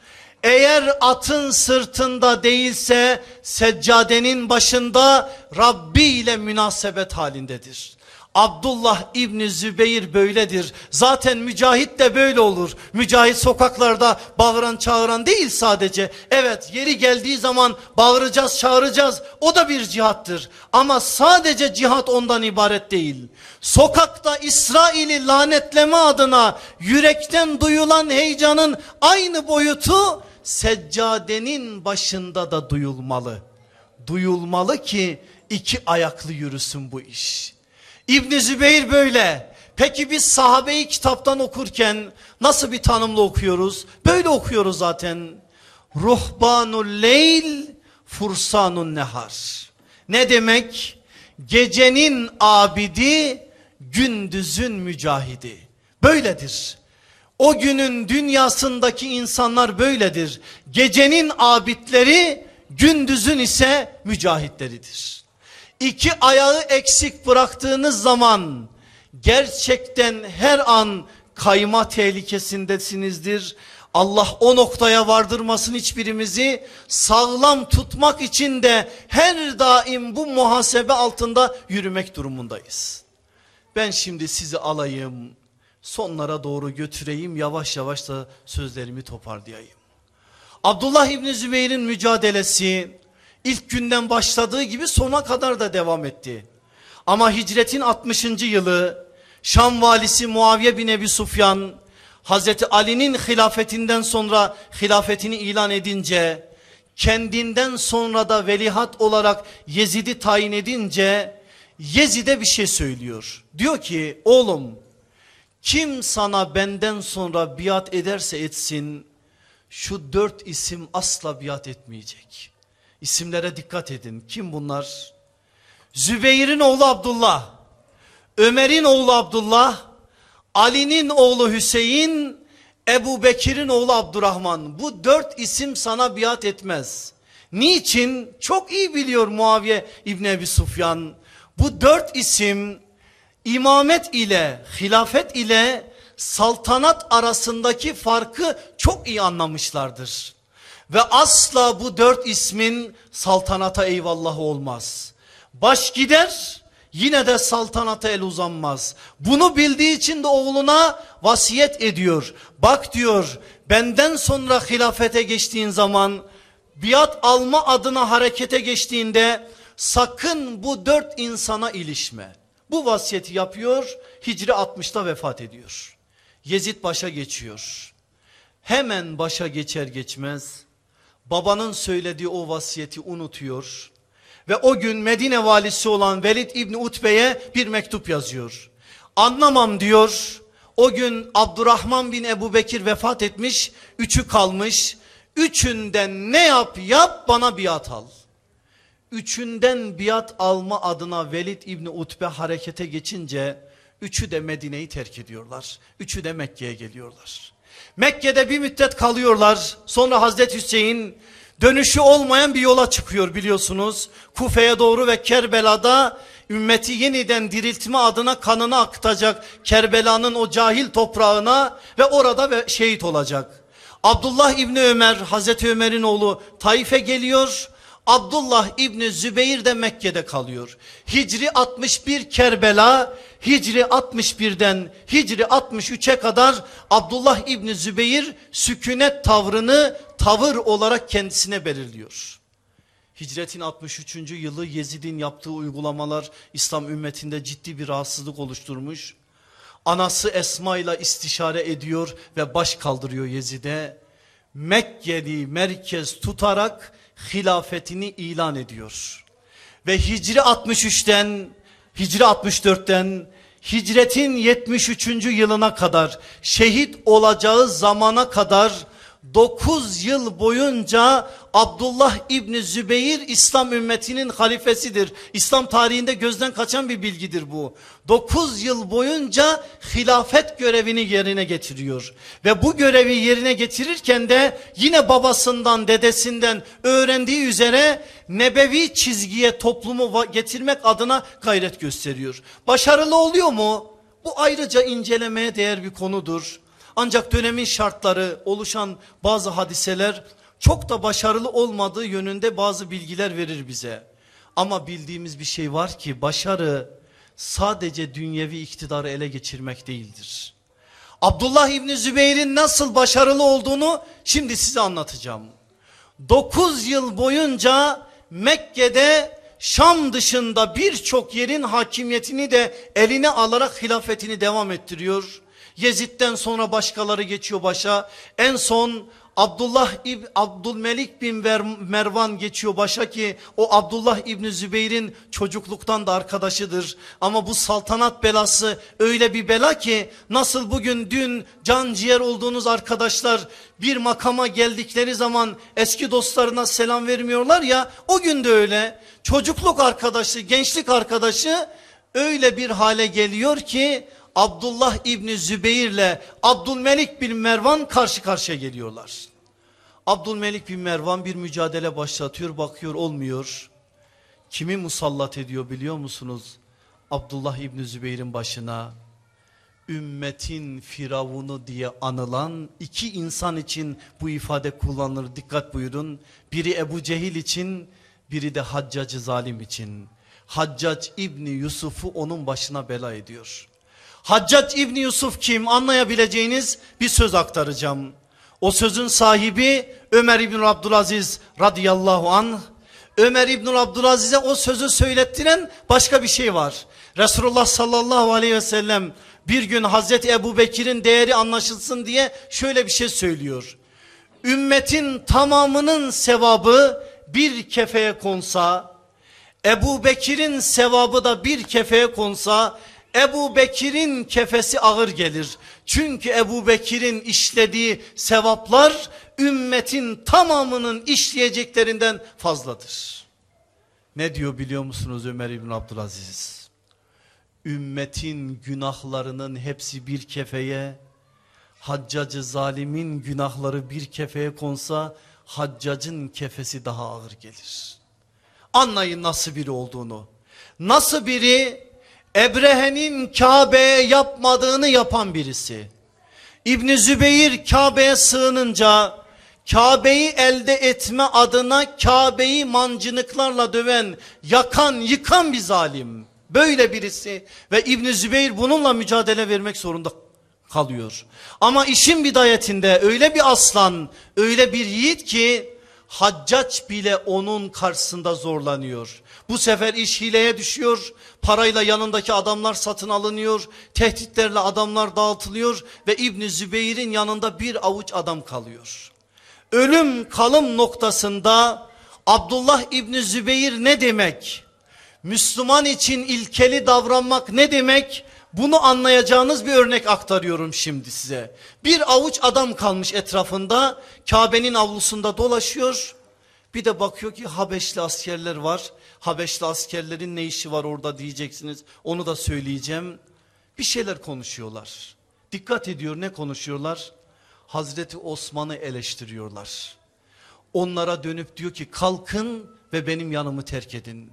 Eğer atın sırtında değilse seccadenin başında Rabbi ile münasebet halindedir. Abdullah İbni Zübeyir böyledir. Zaten mücahit de böyle olur. Mücahit sokaklarda bağıran çağıran değil sadece. Evet yeri geldiği zaman bağıracağız çağıracağız. O da bir cihattır. Ama sadece cihat ondan ibaret değil. Sokakta İsrail'i lanetleme adına yürekten duyulan heyecanın aynı boyutu seccadenin başında da duyulmalı. Duyulmalı ki iki ayaklı yürüsün bu iş. İbn Zübeyir böyle Peki biz sahabeyi kitaptan okurken nasıl bir tanımla okuyoruz? Böyle okuyoruz zaten. Ruhbanul leyl fursanun nehar. Ne demek? Gecenin abidi, gündüzün mücahidi. Böyledir. O günün dünyasındaki insanlar böyledir. Gecenin abidleri, gündüzün ise mücahitleridir. İki ayağı eksik bıraktığınız zaman gerçekten her an kayma tehlikesindesinizdir. Allah o noktaya vardırmasın hiçbirimizi sağlam tutmak için de her daim bu muhasebe altında yürümek durumundayız. Ben şimdi sizi alayım sonlara doğru götüreyim yavaş yavaş da sözlerimi toparlayayım. Abdullah İbni Zübeyir'in mücadelesi ilk günden başladığı gibi sona kadar da devam etti. Ama hicretin 60. yılı Şam valisi Muaviye bin Ebi Sufyan Hazreti Ali'nin hilafetinden sonra hilafetini ilan edince kendinden sonra da velihat olarak Yezid'i tayin edince Yezid'e bir şey söylüyor. Diyor ki oğlum kim sana benden sonra biat ederse etsin şu dört isim asla biat etmeyecek. İsimlere dikkat edin. Kim bunlar? Zübeyir'in oğlu Abdullah, Ömer'in oğlu Abdullah, Ali'nin oğlu Hüseyin, Ebu Bekir'in oğlu Abdurrahman. Bu dört isim sana biat etmez. Niçin? Çok iyi biliyor Muaviye İbni Ebi Sufyan. Bu dört isim imamet ile hilafet ile saltanat arasındaki farkı çok iyi anlamışlardır. Ve asla bu dört ismin saltanata eyvallah olmaz. Baş gider yine de saltanata el uzanmaz. Bunu bildiği için de oğluna vasiyet ediyor. Bak diyor benden sonra hilafete geçtiğin zaman biat alma adına harekete geçtiğinde sakın bu dört insana ilişme. Bu vasiyeti yapıyor Hicri 60'ta vefat ediyor. Yezid başa geçiyor. Hemen başa geçer geçmez babanın söylediği o vasiyeti unutuyor. Ve o gün Medine valisi olan Velid İbni Utbe'ye bir mektup yazıyor. Anlamam diyor. O gün Abdurrahman bin Ebu Bekir vefat etmiş. Üçü kalmış. Üçünden ne yap yap bana biat al. Üçünden biat alma adına Velid İbni Utbe harekete geçince üçü de Medine'yi terk ediyorlar. Üçü de Mekke'ye geliyorlar. Mekke'de bir müddet kalıyorlar. Sonra Hazreti Hüseyin dönüşü olmayan bir yola çıkıyor biliyorsunuz. Kufe'ye doğru ve Kerbela'da ümmeti yeniden diriltme adına kanını akıtacak Kerbela'nın o cahil toprağına ve orada şehit olacak. Abdullah İbni Ömer Hazreti Ömer'in oğlu Taif'e geliyor. Abdullah İbni Zübeyir de Mekke'de kalıyor. Hicri 61 Kerbela, Hicri 61'den Hicri 63'e kadar Abdullah İbni Zübeyir sükunet tavrını tavır olarak kendisine belirliyor. Hicretin 63. yılı Yezid'in yaptığı uygulamalar İslam ümmetinde ciddi bir rahatsızlık oluşturmuş. Anası Esma ile istişare ediyor ve baş kaldırıyor Yezid'e. Mekke'li merkez tutarak hilafetini ilan ediyor. Ve Hicri 63'ten Hicri 64'ten hicretin 73. yılına kadar şehit olacağı zamana kadar 9 yıl boyunca Abdullah İbni Zübeyir İslam ümmetinin halifesidir. İslam tarihinde gözden kaçan bir bilgidir bu. 9 yıl boyunca hilafet görevini yerine getiriyor. Ve bu görevi yerine getirirken de yine babasından dedesinden öğrendiği üzere nebevi çizgiye toplumu getirmek adına gayret gösteriyor. Başarılı oluyor mu? Bu ayrıca incelemeye değer bir konudur. Ancak dönemin şartları oluşan bazı hadiseler çok da başarılı olmadığı yönünde bazı bilgiler verir bize. Ama bildiğimiz bir şey var ki başarı sadece dünyevi iktidarı ele geçirmek değildir. Abdullah İbni Zübeyir'in nasıl başarılı olduğunu şimdi size anlatacağım. 9 yıl boyunca Mekke'de Şam dışında birçok yerin hakimiyetini de eline alarak hilafetini devam ettiriyor. Yezid'den sonra başkaları geçiyor başa. En son Abdullah İb Abdülmelik bin Mervan geçiyor başa ki o Abdullah İbni Zübeyir'in çocukluktan da arkadaşıdır. Ama bu saltanat belası öyle bir bela ki nasıl bugün dün can ciğer olduğunuz arkadaşlar bir makama geldikleri zaman eski dostlarına selam vermiyorlar ya o gün de öyle. Çocukluk arkadaşı gençlik arkadaşı öyle bir hale geliyor ki Abdullah İbni Zübeyir ile Abdülmelik bin Mervan karşı karşıya geliyorlar. Abdülmelik bin Mervan bir mücadele başlatıyor bakıyor olmuyor. Kimi musallat ediyor biliyor musunuz? Abdullah İbni Zübeyir'in başına ümmetin firavunu diye anılan iki insan için bu ifade kullanılır dikkat buyurun. Biri Ebu Cehil için biri de Haccacı zalim için. Haccac İbni Yusuf'u onun başına bela ediyor. Haccac İbni Yusuf kim anlayabileceğiniz bir söz aktaracağım. O sözün sahibi Ömer İbni Abdülaziz radıyallahu anh. Ömer İbni Abdülaziz'e o sözü söylettiren başka bir şey var. Resulullah sallallahu aleyhi ve sellem bir gün Hazreti Ebu Bekir'in değeri anlaşılsın diye şöyle bir şey söylüyor. Ümmetin tamamının sevabı bir kefeye konsa, Ebu Bekir'in sevabı da bir kefeye konsa, Ebu Bekir'in kefesi ağır gelir. Çünkü Ebu Bekir'in işlediği sevaplar ümmetin tamamının işleyeceklerinden fazladır. Ne diyor biliyor musunuz Ömer İbn Abdülaziz? Ümmetin günahlarının hepsi bir kefeye, haccacı zalimin günahları bir kefeye konsa haccacın kefesi daha ağır gelir. Anlayın nasıl biri olduğunu. Nasıl biri Ebrehe'nin Kabe'ye yapmadığını yapan birisi. İbni Zübeyir Kabe'ye sığınınca Kabe'yi elde etme adına Kabe'yi mancınıklarla döven, yakan, yıkan bir zalim. Böyle birisi ve İbni Zübeyir bununla mücadele vermek zorunda kalıyor. Ama işin bidayetinde öyle bir aslan, öyle bir yiğit ki Haccaç bile onun karşısında zorlanıyor. Bu sefer iş hileye düşüyor. Parayla yanındaki adamlar satın alınıyor. Tehditlerle adamlar dağıtılıyor. Ve İbni Zübeyir'in yanında bir avuç adam kalıyor. Ölüm kalım noktasında Abdullah İbni Zübeyir ne demek? Müslüman için ilkeli davranmak ne demek? Bunu anlayacağınız bir örnek aktarıyorum şimdi size. Bir avuç adam kalmış etrafında Kabe'nin avlusunda dolaşıyor. Bir de bakıyor ki Habeşli askerler var. Habeşli askerlerin ne işi var orada diyeceksiniz. Onu da söyleyeceğim. Bir şeyler konuşuyorlar. Dikkat ediyor ne konuşuyorlar? Hazreti Osman'ı eleştiriyorlar. Onlara dönüp diyor ki kalkın ve benim yanımı terk edin.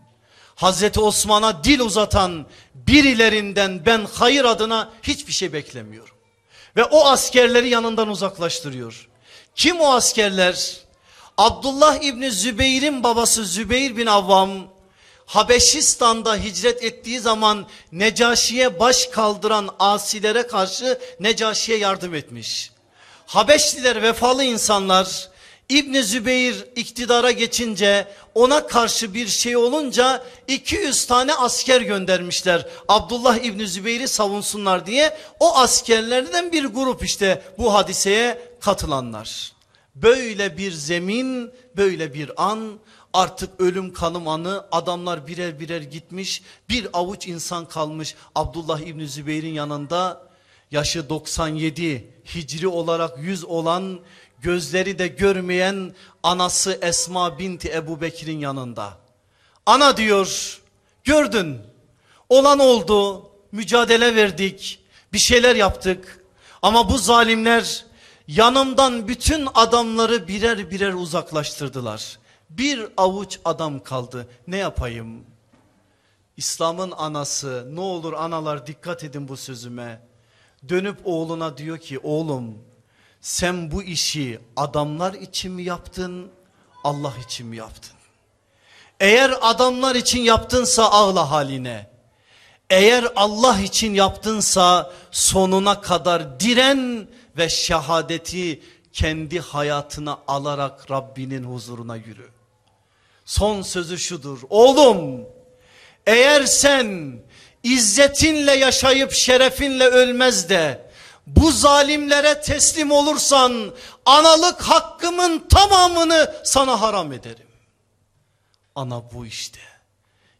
Hazreti Osman'a dil uzatan birilerinden ben hayır adına hiçbir şey beklemiyorum. Ve o askerleri yanından uzaklaştırıyor. Kim o askerler? Abdullah İbni Zübeyir'in babası Zübeyir bin Avvam Habeşistan'da hicret ettiği zaman Necaşi'ye baş kaldıran asilere karşı Necaşi'ye yardım etmiş. Habeşliler vefalı insanlar İbni Zübeyir iktidara geçince ona karşı bir şey olunca 200 tane asker göndermişler. Abdullah İbni Zübeyir'i savunsunlar diye o askerlerden bir grup işte bu hadiseye katılanlar. Böyle bir zemin böyle bir an. Artık ölüm kanım anı. Adamlar birer birer gitmiş. Bir avuç insan kalmış. Abdullah İbni Zübeyir'in yanında. Yaşı 97 hicri olarak 100 olan gözleri de görmeyen anası Esma binti Ebu Bekir'in yanında. Ana diyor gördün olan oldu mücadele verdik bir şeyler yaptık. Ama bu zalimler yanımdan bütün adamları birer birer uzaklaştırdılar. Bir avuç adam kaldı ne yapayım? İslam'ın anası ne olur analar dikkat edin bu sözüme. Dönüp oğluna diyor ki oğlum sen bu işi adamlar için mi yaptın Allah için mi yaptın? Eğer adamlar için yaptınsa ağla haline. Eğer Allah için yaptınsa sonuna kadar diren ve şehadeti kendi hayatına alarak Rabbinin huzuruna yürü. Son sözü şudur. Oğlum eğer sen izzetinle yaşayıp şerefinle ölmez de bu zalimlere teslim olursan analık hakkımın tamamını sana haram ederim. Ana bu işte.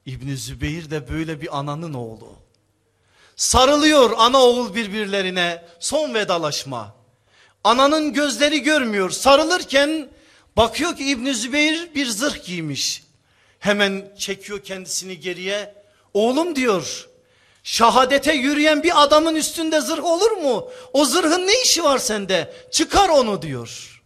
İbni Zübeyir de böyle bir ananın oğlu. Sarılıyor ana oğul birbirlerine son vedalaşma. Ananın gözleri görmüyor sarılırken bakıyor ki İbni Zübeyir bir zırh giymiş. Hemen çekiyor kendisini geriye. Oğlum diyor şahadete yürüyen bir adamın üstünde zırh olur mu? O zırhın ne işi var sende? Çıkar onu diyor.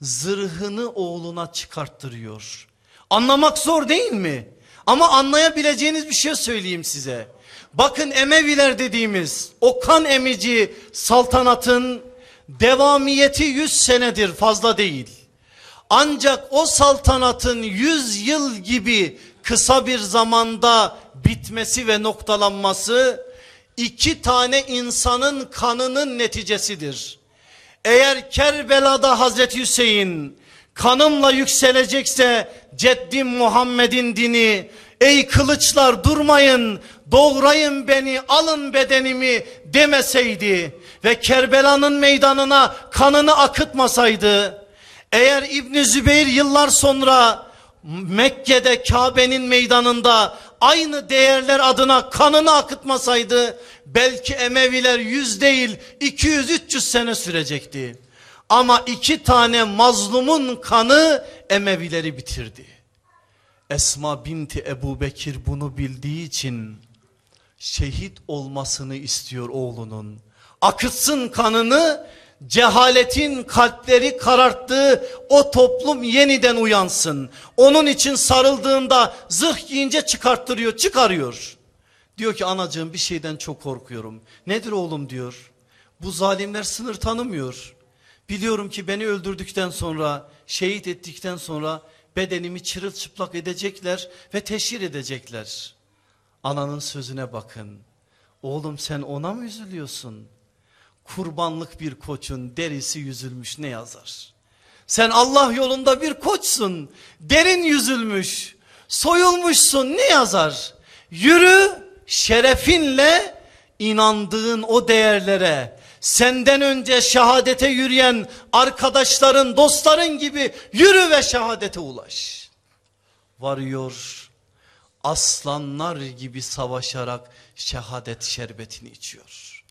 Zırhını oğluna çıkarttırıyor. Anlamak zor değil mi? Ama anlayabileceğiniz bir şey söyleyeyim size. Bakın Emeviler dediğimiz o kan emici saltanatın devamiyeti 100 senedir fazla değil. Ancak o saltanatın 100 yıl gibi kısa bir zamanda bitmesi ve noktalanması iki tane insanın kanının neticesidir. Eğer Kerbela'da Hazreti Hüseyin kanımla yükselecekse ceddim Muhammed'in dini ey kılıçlar durmayın doğrayın beni alın bedenimi demeseydi ve Kerbela'nın meydanına kanını akıtmasaydı eğer İbn Zübeyir yıllar sonra Mekke'de Kabe'nin meydanında aynı değerler adına kanını akıtmasaydı belki Emeviler yüz değil 200-300 sene sürecekti. Ama iki tane mazlumun kanı Emevileri bitirdi. Esma binti Ebu Bekir bunu bildiği için şehit olmasını istiyor oğlunun. Akıtsın kanını cehaletin kalpleri kararttığı o toplum yeniden uyansın. Onun için sarıldığında zırh giyince çıkarttırıyor çıkarıyor. Diyor ki anacığım bir şeyden çok korkuyorum. Nedir oğlum diyor. Bu zalimler sınır tanımıyor. Biliyorum ki beni öldürdükten sonra şehit ettikten sonra bedenimi çırılçıplak edecekler ve teşhir edecekler. Ananın sözüne bakın. Oğlum sen ona mı üzülüyorsun? Kurbanlık bir koçun derisi yüzülmüş ne yazar? Sen Allah yolunda bir koçsun. Derin yüzülmüş. Soyulmuşsun ne yazar? Yürü şerefinle inandığın o değerlere senden önce şehadete yürüyen arkadaşların dostların gibi yürü ve şehadete ulaş. Varıyor aslanlar gibi savaşarak şehadet şerbetini içiyor.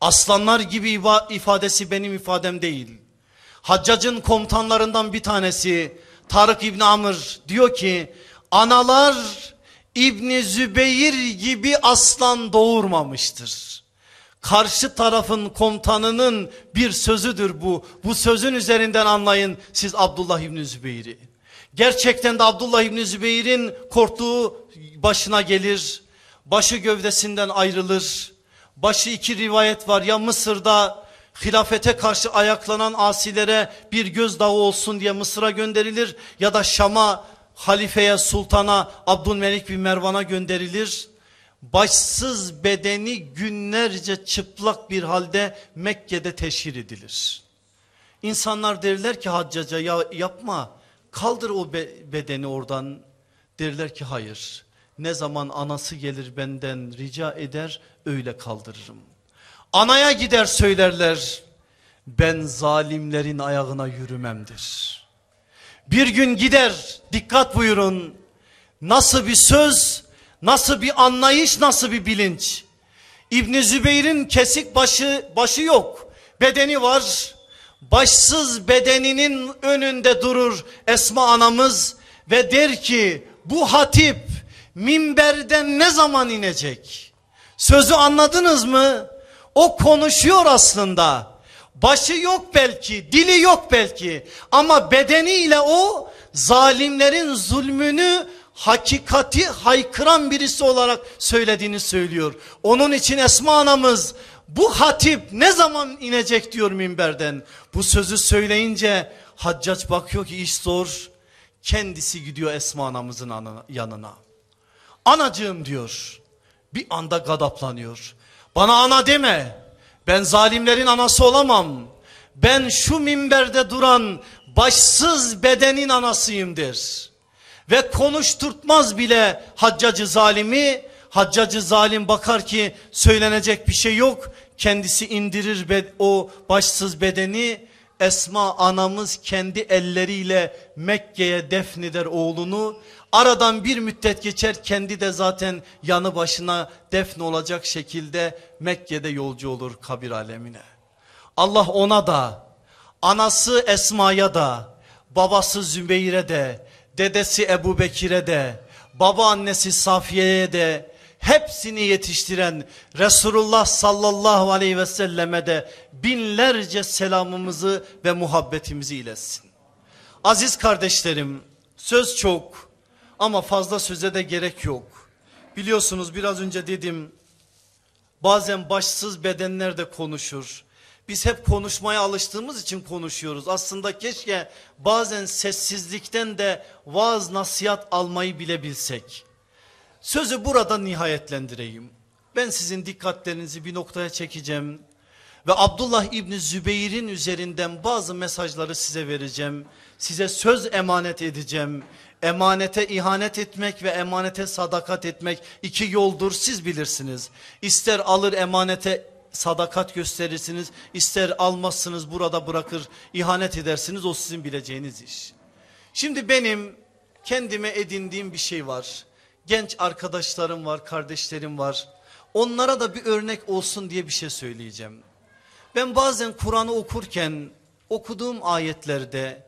Aslanlar gibi ifadesi benim ifadem değil. Haccacın komutanlarından bir tanesi Tarık İbni Amr diyor ki analar İbni Zübeyir gibi aslan doğurmamıştır. Karşı tarafın komutanının bir sözüdür bu. Bu sözün üzerinden anlayın siz Abdullah İbni Zübeyir'i. Gerçekten de Abdullah İbni Zübeyir'in korktuğu başına gelir. Başı gövdesinden ayrılır. Başı iki rivayet var ya Mısır'da hilafete karşı ayaklanan asilere bir gözdağı olsun diye Mısır'a gönderilir. Ya da Şam'a halifeye sultana Abdülmelik bin Mervan'a gönderilir. Başsız bedeni günlerce çıplak bir halde Mekke'de teşhir edilir. İnsanlar derler ki haccaca ya yapma kaldır o bedeni oradan derler ki hayır. Ne zaman anası gelir benden rica eder öyle kaldırırım. Anaya gider söylerler ben zalimlerin ayağına yürümemdir. Bir gün gider dikkat buyurun nasıl bir söz nasıl bir anlayış nasıl bir bilinç. İbni Zübeyir'in kesik başı, başı yok bedeni var başsız bedeninin önünde durur Esma anamız ve der ki bu hatip minberden ne zaman inecek? Sözü anladınız mı? O konuşuyor aslında. Başı yok belki, dili yok belki ama bedeniyle o zalimlerin zulmünü hakikati haykıran birisi olarak söylediğini söylüyor. Onun için Esma anamız bu hatip ne zaman inecek diyor minberden. Bu sözü söyleyince Haccac bakıyor ki iş zor. Kendisi gidiyor Esma anamızın yanına. Anacığım diyor. Bir anda gadaplanıyor. Bana ana deme. Ben zalimlerin anası olamam. Ben şu minberde duran başsız bedenin anasıyım der. Ve konuşturtmaz bile haccacı zalimi. Haccacı zalim bakar ki söylenecek bir şey yok. kendisi indirir o başsız bedeni. Esma anamız kendi elleriyle Mekke'ye defneder oğlunu. Aradan bir müddet geçer kendi de zaten yanı başına defne olacak şekilde Mekke'de yolcu olur kabir alemine. Allah ona da anası Esma'ya da babası Zübeyir'e de dedesi Ebu Bekir'e de babaannesi Safiye'ye de hepsini yetiştiren Resulullah sallallahu aleyhi ve selleme de binlerce selamımızı ve muhabbetimizi iletsin. Aziz kardeşlerim söz çok ama fazla söze de gerek yok. Biliyorsunuz biraz önce dedim bazen başsız bedenler de konuşur. Biz hep konuşmaya alıştığımız için konuşuyoruz. Aslında keşke bazen sessizlikten de vaaz nasihat almayı bile bilsek. Sözü burada nihayetlendireyim. Ben sizin dikkatlerinizi bir noktaya çekeceğim. Ve Abdullah İbni Zübeyir'in üzerinden bazı mesajları size vereceğim. Size söz emanet edeceğim. Emanete ihanet etmek ve emanete sadakat etmek iki yoldur siz bilirsiniz. İster alır emanete sadakat gösterirsiniz ister almazsınız burada bırakır ihanet edersiniz o sizin bileceğiniz iş. Şimdi benim kendime edindiğim bir şey var. Genç arkadaşlarım var kardeşlerim var. Onlara da bir örnek olsun diye bir şey söyleyeceğim. Ben bazen Kur'an'ı okurken okuduğum ayetlerde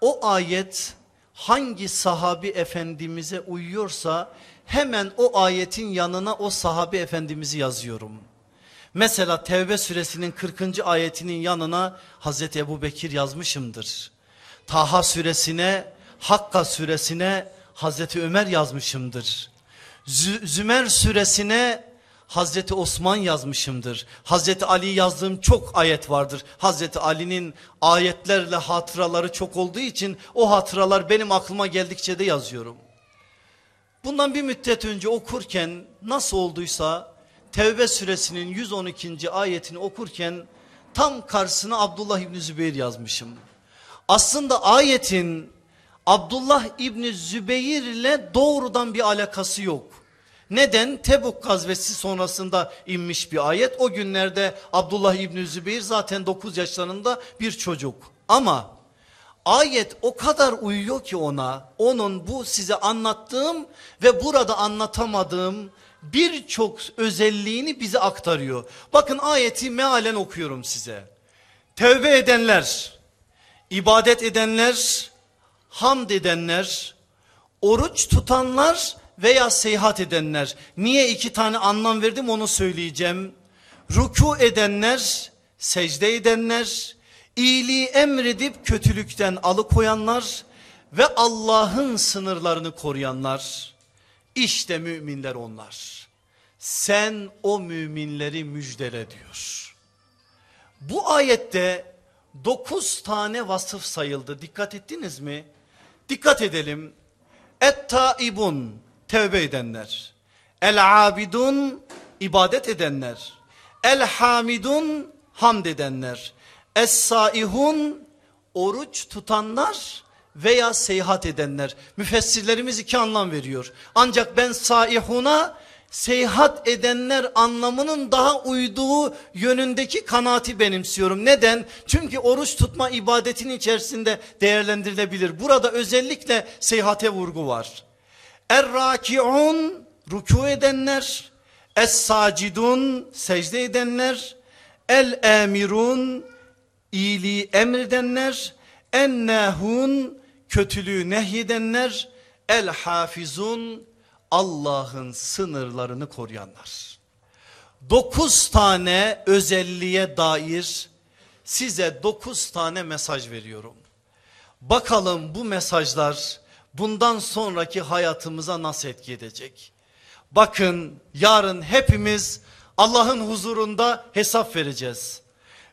o ayet hangi sahabi efendimize uyuyorsa hemen o ayetin yanına o sahabi efendimizi yazıyorum. Mesela Tevbe suresinin 40. ayetinin yanına Hazreti Ebu Bekir yazmışımdır. Taha suresine Hakka suresine Hazreti Ömer yazmışımdır. Zü Zümer suresine Hazreti Osman yazmışımdır. Hazreti Ali yazdığım çok ayet vardır. Hazreti Ali'nin ayetlerle hatıraları çok olduğu için o hatıralar benim aklıma geldikçe de yazıyorum. Bundan bir müddet önce okurken nasıl olduysa Tevbe suresinin 112. ayetini okurken tam karşısına Abdullah İbni Zübeyir yazmışım. Aslında ayetin Abdullah İbni Zübeyir ile doğrudan bir alakası yok. Neden? Tebuk gazvesi sonrasında inmiş bir ayet. O günlerde Abdullah İbni Zübeyir zaten 9 yaşlarında bir çocuk. Ama ayet o kadar uyuyor ki ona. Onun bu size anlattığım ve burada anlatamadığım birçok özelliğini bize aktarıyor. Bakın ayeti mealen okuyorum size. Tevbe edenler, ibadet edenler, hamd edenler, oruç tutanlar veya seyahat edenler. Niye iki tane anlam verdim onu söyleyeceğim. Ruku edenler, secde edenler, iyiliği emredip kötülükten alıkoyanlar ve Allah'ın sınırlarını koruyanlar. İşte müminler onlar. Sen o müminleri müjdele diyor. Bu ayette dokuz tane vasıf sayıldı. Dikkat ettiniz mi? Dikkat edelim. Et-taibun tevbe edenler. El-abidun ibadet edenler. El-hamidun hamd edenler. Es-saihun oruç tutanlar veya seyahat edenler. Müfessirlerimiz iki anlam veriyor. Ancak ben saihuna seyahat edenler anlamının daha uyduğu yönündeki kanaati benimsiyorum. Neden? Çünkü oruç tutma ibadetinin içerisinde değerlendirilebilir. Burada özellikle seyahate vurgu var. Er-rakiun ruku edenler, es-sacidun secde edenler, el-emirun iyiliği emredenler, ennehun kötülüğü nehyedenler, el hafizun Allah'ın sınırlarını koruyanlar. Dokuz tane özelliğe dair size dokuz tane mesaj veriyorum. Bakalım bu mesajlar bundan sonraki hayatımıza nasıl etki edecek? Bakın yarın hepimiz Allah'ın huzurunda hesap vereceğiz.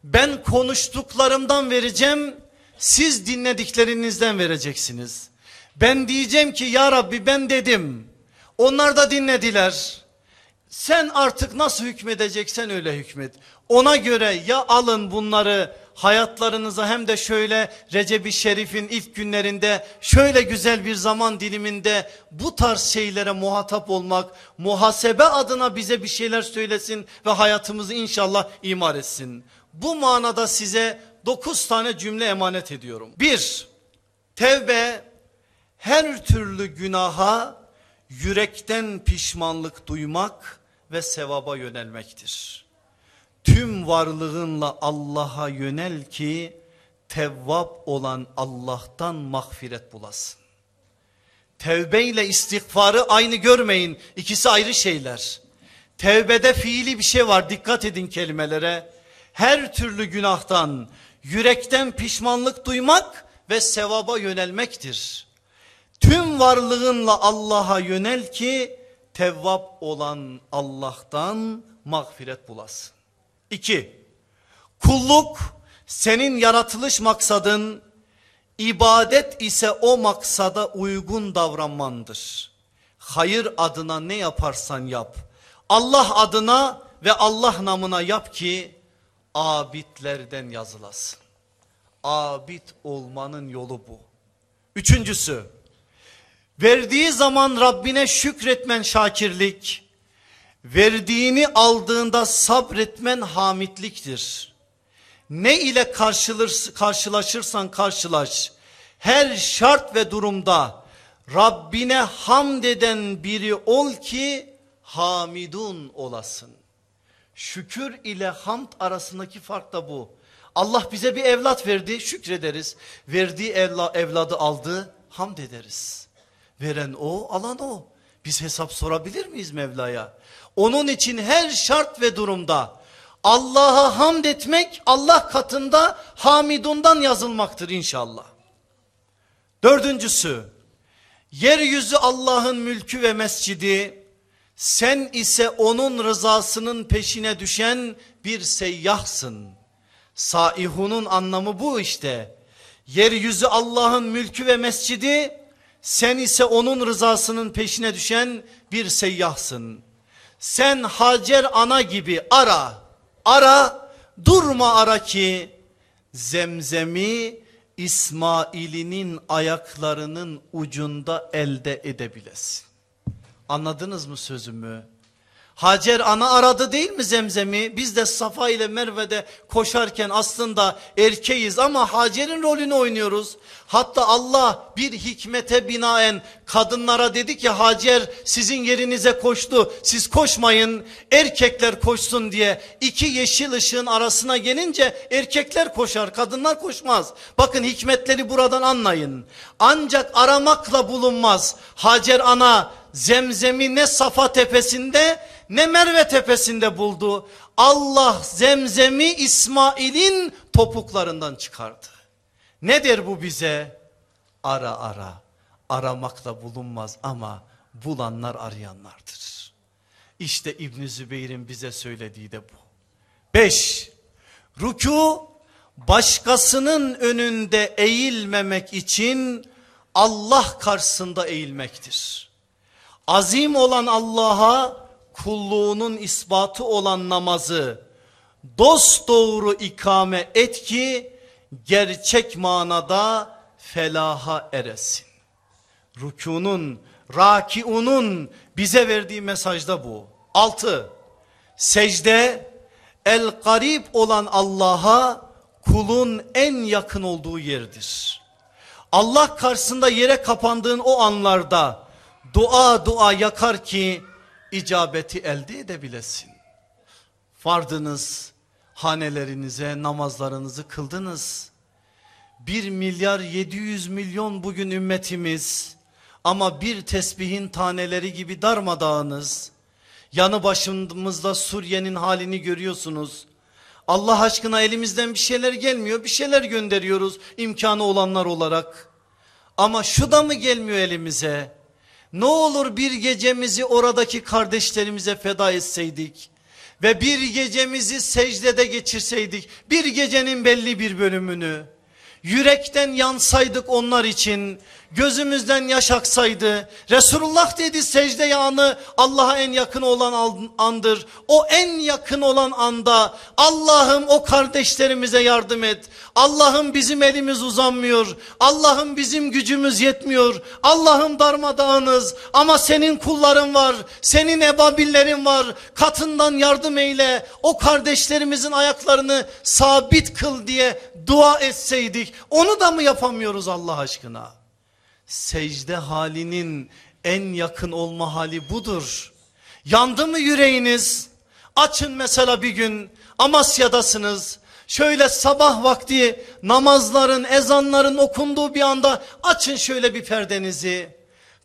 Ben konuştuklarımdan vereceğim, siz dinlediklerinizden vereceksiniz. Ben diyeceğim ki ya Rabbi ben dedim. Onlar da dinlediler. Sen artık nasıl hükmedeceksen öyle hükmet. Ona göre ya alın bunları hayatlarınıza hem de şöyle Recep-i Şerif'in ilk günlerinde şöyle güzel bir zaman diliminde bu tarz şeylere muhatap olmak, muhasebe adına bize bir şeyler söylesin ve hayatımızı inşallah imar etsin. Bu manada size 9 tane cümle emanet ediyorum. 1. Tevbe her türlü günaha yürekten pişmanlık duymak ve sevaba yönelmektir. Tüm varlığınla Allah'a yönel ki tevvap olan Allah'tan mağfiret bulasın. Tevbe ile istiğfarı aynı görmeyin. İkisi ayrı şeyler. Tevbede fiili bir şey var. Dikkat edin kelimelere. Her türlü günahtan yürekten pişmanlık duymak ve sevaba yönelmektir. Tüm varlığınla Allah'a yönel ki tevvap olan Allah'tan mağfiret bulasın. İki, kulluk senin yaratılış maksadın, ibadet ise o maksada uygun davranmandır. Hayır adına ne yaparsan yap, Allah adına ve Allah namına yap ki abidlerden yazılasın. Abid olmanın yolu bu. Üçüncüsü, verdiği zaman Rabbine şükretmen şakirlik, verdiğini aldığında sabretmen hamitliktir. Ne ile karşılaşırsan karşılaş, her şart ve durumda Rabbine hamd eden biri ol ki hamidun olasın. Şükür ile hamd arasındaki fark da bu. Allah bize bir evlat verdi şükrederiz. Verdiği evla, evladı aldı hamd ederiz. Veren o alan o. Biz hesap sorabilir miyiz Mevla'ya? Onun için her şart ve durumda Allah'a hamd etmek Allah katında hamidundan yazılmaktır inşallah. Dördüncüsü yeryüzü Allah'ın mülkü ve mescidi sen ise onun rızasının peşine düşen bir seyyahsın. Saihunun anlamı bu işte. Yeryüzü Allah'ın mülkü ve mescidi sen ise onun rızasının peşine düşen bir seyyahsın. Sen Hacer ana gibi ara, ara, durma ara ki zemzemi İsmail'inin ayaklarının ucunda elde edebilesin. Anladınız mı sözümü? Hacer ana aradı değil mi zemzemi? Biz de Safa ile Merve'de koşarken aslında erkeğiz ama Hacer'in rolünü oynuyoruz. Hatta Allah bir hikmete binaen kadınlara dedi ki Hacer sizin yerinize koştu. Siz koşmayın erkekler koşsun diye. iki yeşil ışığın arasına gelince erkekler koşar kadınlar koşmaz. Bakın hikmetleri buradan anlayın. Ancak aramakla bulunmaz. Hacer ana zemzemi ne Safa tepesinde ne Merve tepesinde buldu. Allah zemzemi İsmail'in topuklarından çıkardı. Ne der bu bize? Ara ara. Aramakla bulunmaz ama bulanlar arayanlardır. İşte İbn Zübeyir'in bize söylediği de bu. Beş. Ruku başkasının önünde eğilmemek için Allah karşısında eğilmektir. Azim olan Allah'a kulluğunun ispatı olan namazı dost doğru ikame et ki gerçek manada felaha eresin. Rükunun, rakiunun bize verdiği mesajda bu. Altı, secde el garip olan Allah'a kulun en yakın olduğu yerdir. Allah karşısında yere kapandığın o anlarda dua dua yakar ki icabeti elde edebilesin. Vardınız hanelerinize namazlarınızı kıldınız. 1 milyar 700 milyon bugün ümmetimiz ama bir tesbihin taneleri gibi darmadağınız. Yanı başımızda Suriye'nin halini görüyorsunuz. Allah aşkına elimizden bir şeyler gelmiyor bir şeyler gönderiyoruz imkanı olanlar olarak. Ama şu da mı gelmiyor elimize? Ne olur bir gecemizi oradaki kardeşlerimize feda etseydik ve bir gecemizi secdede geçirseydik bir gecenin belli bir bölümünü yürekten yansaydık onlar için gözümüzden yaş aksaydı. Resulullah dedi secde anı Allah'a en yakın olan andır. O en yakın olan anda Allah'ım o kardeşlerimize yardım et. Allah'ım bizim elimiz uzanmıyor. Allah'ım bizim gücümüz yetmiyor. Allah'ım darmadağınız. Ama senin kulların var senin ebabillerin var. Katından yardım eyle. O kardeşlerimizin ayaklarını sabit kıl diye dua etseydik onu da mı yapamıyoruz Allah aşkına? Secde halinin en yakın olma hali budur. Yandı mı yüreğiniz? Açın mesela bir gün Amasya'dasınız. Şöyle sabah vakti namazların ezanların okunduğu bir anda açın şöyle bir perdenizi.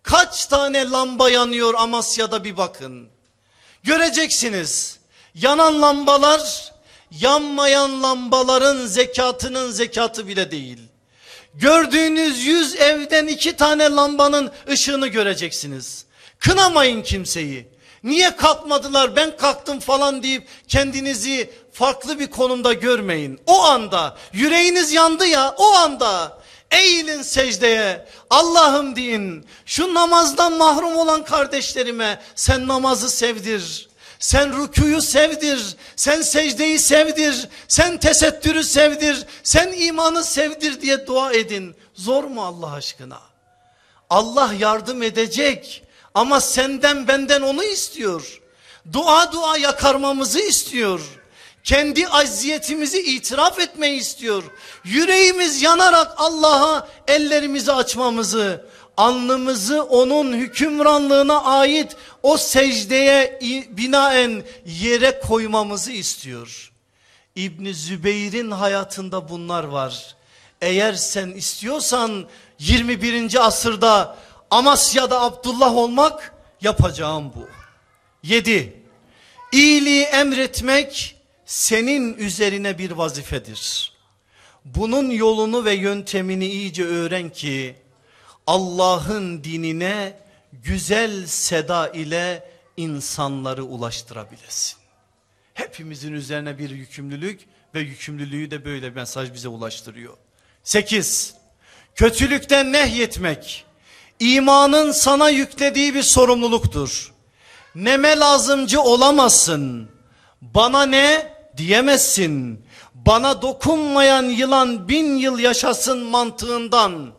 Kaç tane lamba yanıyor Amasya'da bir bakın. Göreceksiniz yanan lambalar yanmayan lambaların zekatının zekatı bile değil. Gördüğünüz yüz evden iki tane lambanın ışığını göreceksiniz. Kınamayın kimseyi. Niye kalkmadılar ben kalktım falan deyip kendinizi farklı bir konumda görmeyin. O anda yüreğiniz yandı ya o anda eğilin secdeye Allah'ım deyin şu namazdan mahrum olan kardeşlerime sen namazı sevdir. Sen rükuyu sevdir, sen secdeyi sevdir, sen tesettürü sevdir, sen imanı sevdir diye dua edin. Zor mu Allah aşkına? Allah yardım edecek ama senden benden onu istiyor. Dua dua yakarmamızı istiyor. Kendi acziyetimizi itiraf etmeyi istiyor. Yüreğimiz yanarak Allah'a ellerimizi açmamızı, alnımızı onun hükümranlığına ait o secdeye binaen yere koymamızı istiyor. İbni Zübeyir'in hayatında bunlar var. Eğer sen istiyorsan 21. asırda Amasya'da Abdullah olmak yapacağım bu. 7. İyiliği emretmek senin üzerine bir vazifedir. Bunun yolunu ve yöntemini iyice öğren ki Allah'ın dinine güzel seda ile insanları ulaştırabilesin. Hepimizin üzerine bir yükümlülük ve yükümlülüğü de böyle mesaj bize ulaştırıyor. 8. Kötülükten nehyetmek imanın sana yüklediği bir sorumluluktur. Neme lazımcı olamazsın. Bana ne diyemezsin. Bana dokunmayan yılan bin yıl yaşasın mantığından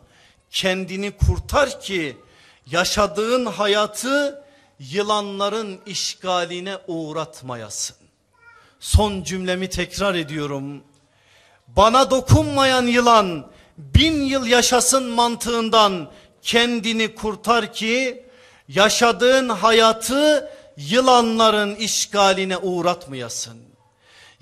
kendini kurtar ki yaşadığın hayatı yılanların işgaline uğratmayasın. Son cümlemi tekrar ediyorum. Bana dokunmayan yılan bin yıl yaşasın mantığından kendini kurtar ki yaşadığın hayatı yılanların işgaline uğratmayasın.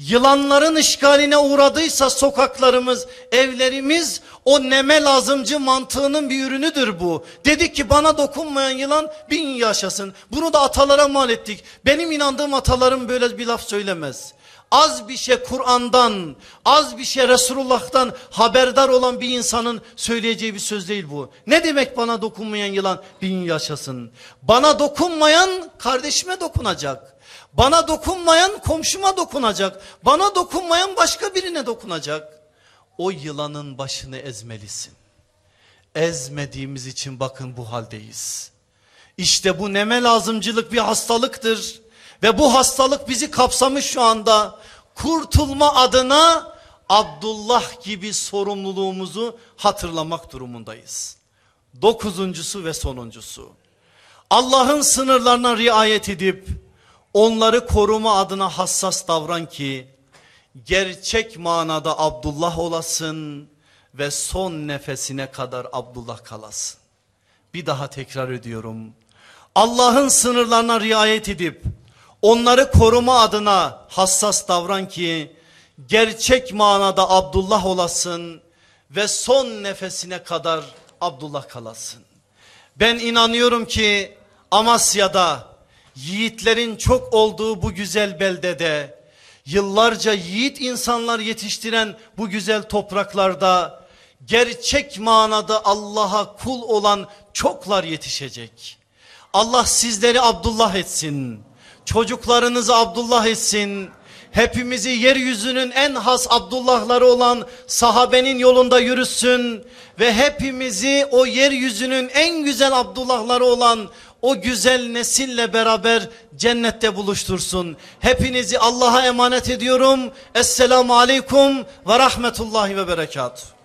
Yılanların işgaline uğradıysa sokaklarımız, evlerimiz o neme lazımcı mantığının bir ürünüdür bu. Dedik ki bana dokunmayan yılan bin yaşasın. Bunu da atalara mal ettik. Benim inandığım atalarım böyle bir laf söylemez. Az bir şey Kur'an'dan, az bir şey Resulullah'tan haberdar olan bir insanın söyleyeceği bir söz değil bu. Ne demek bana dokunmayan yılan bin yaşasın? Bana dokunmayan kardeşime dokunacak. Bana dokunmayan komşuma dokunacak. Bana dokunmayan başka birine dokunacak. O yılanın başını ezmelisin. Ezmediğimiz için bakın bu haldeyiz. İşte bu neme lazımcılık bir hastalıktır. Ve bu hastalık bizi kapsamış şu anda. Kurtulma adına Abdullah gibi sorumluluğumuzu hatırlamak durumundayız. Dokuzuncusu ve sonuncusu. Allah'ın sınırlarına riayet edip Onları koruma adına hassas davran ki gerçek manada Abdullah olasın ve son nefesine kadar Abdullah kalasın. Bir daha tekrar ediyorum. Allah'ın sınırlarına riayet edip onları koruma adına hassas davran ki gerçek manada Abdullah olasın ve son nefesine kadar Abdullah kalasın. Ben inanıyorum ki Amasya'da yiğitlerin çok olduğu bu güzel beldede yıllarca yiğit insanlar yetiştiren bu güzel topraklarda gerçek manada Allah'a kul olan çoklar yetişecek. Allah sizleri Abdullah etsin. Çocuklarınızı Abdullah etsin. Hepimizi yeryüzünün en has Abdullahları olan sahabenin yolunda yürüsün. Ve hepimizi o yeryüzünün en güzel Abdullahları olan o güzel nesille beraber cennette buluştursun. Hepinizi Allah'a emanet ediyorum. Esselamu Aleyküm ve Rahmetullahi ve Berekatuhu.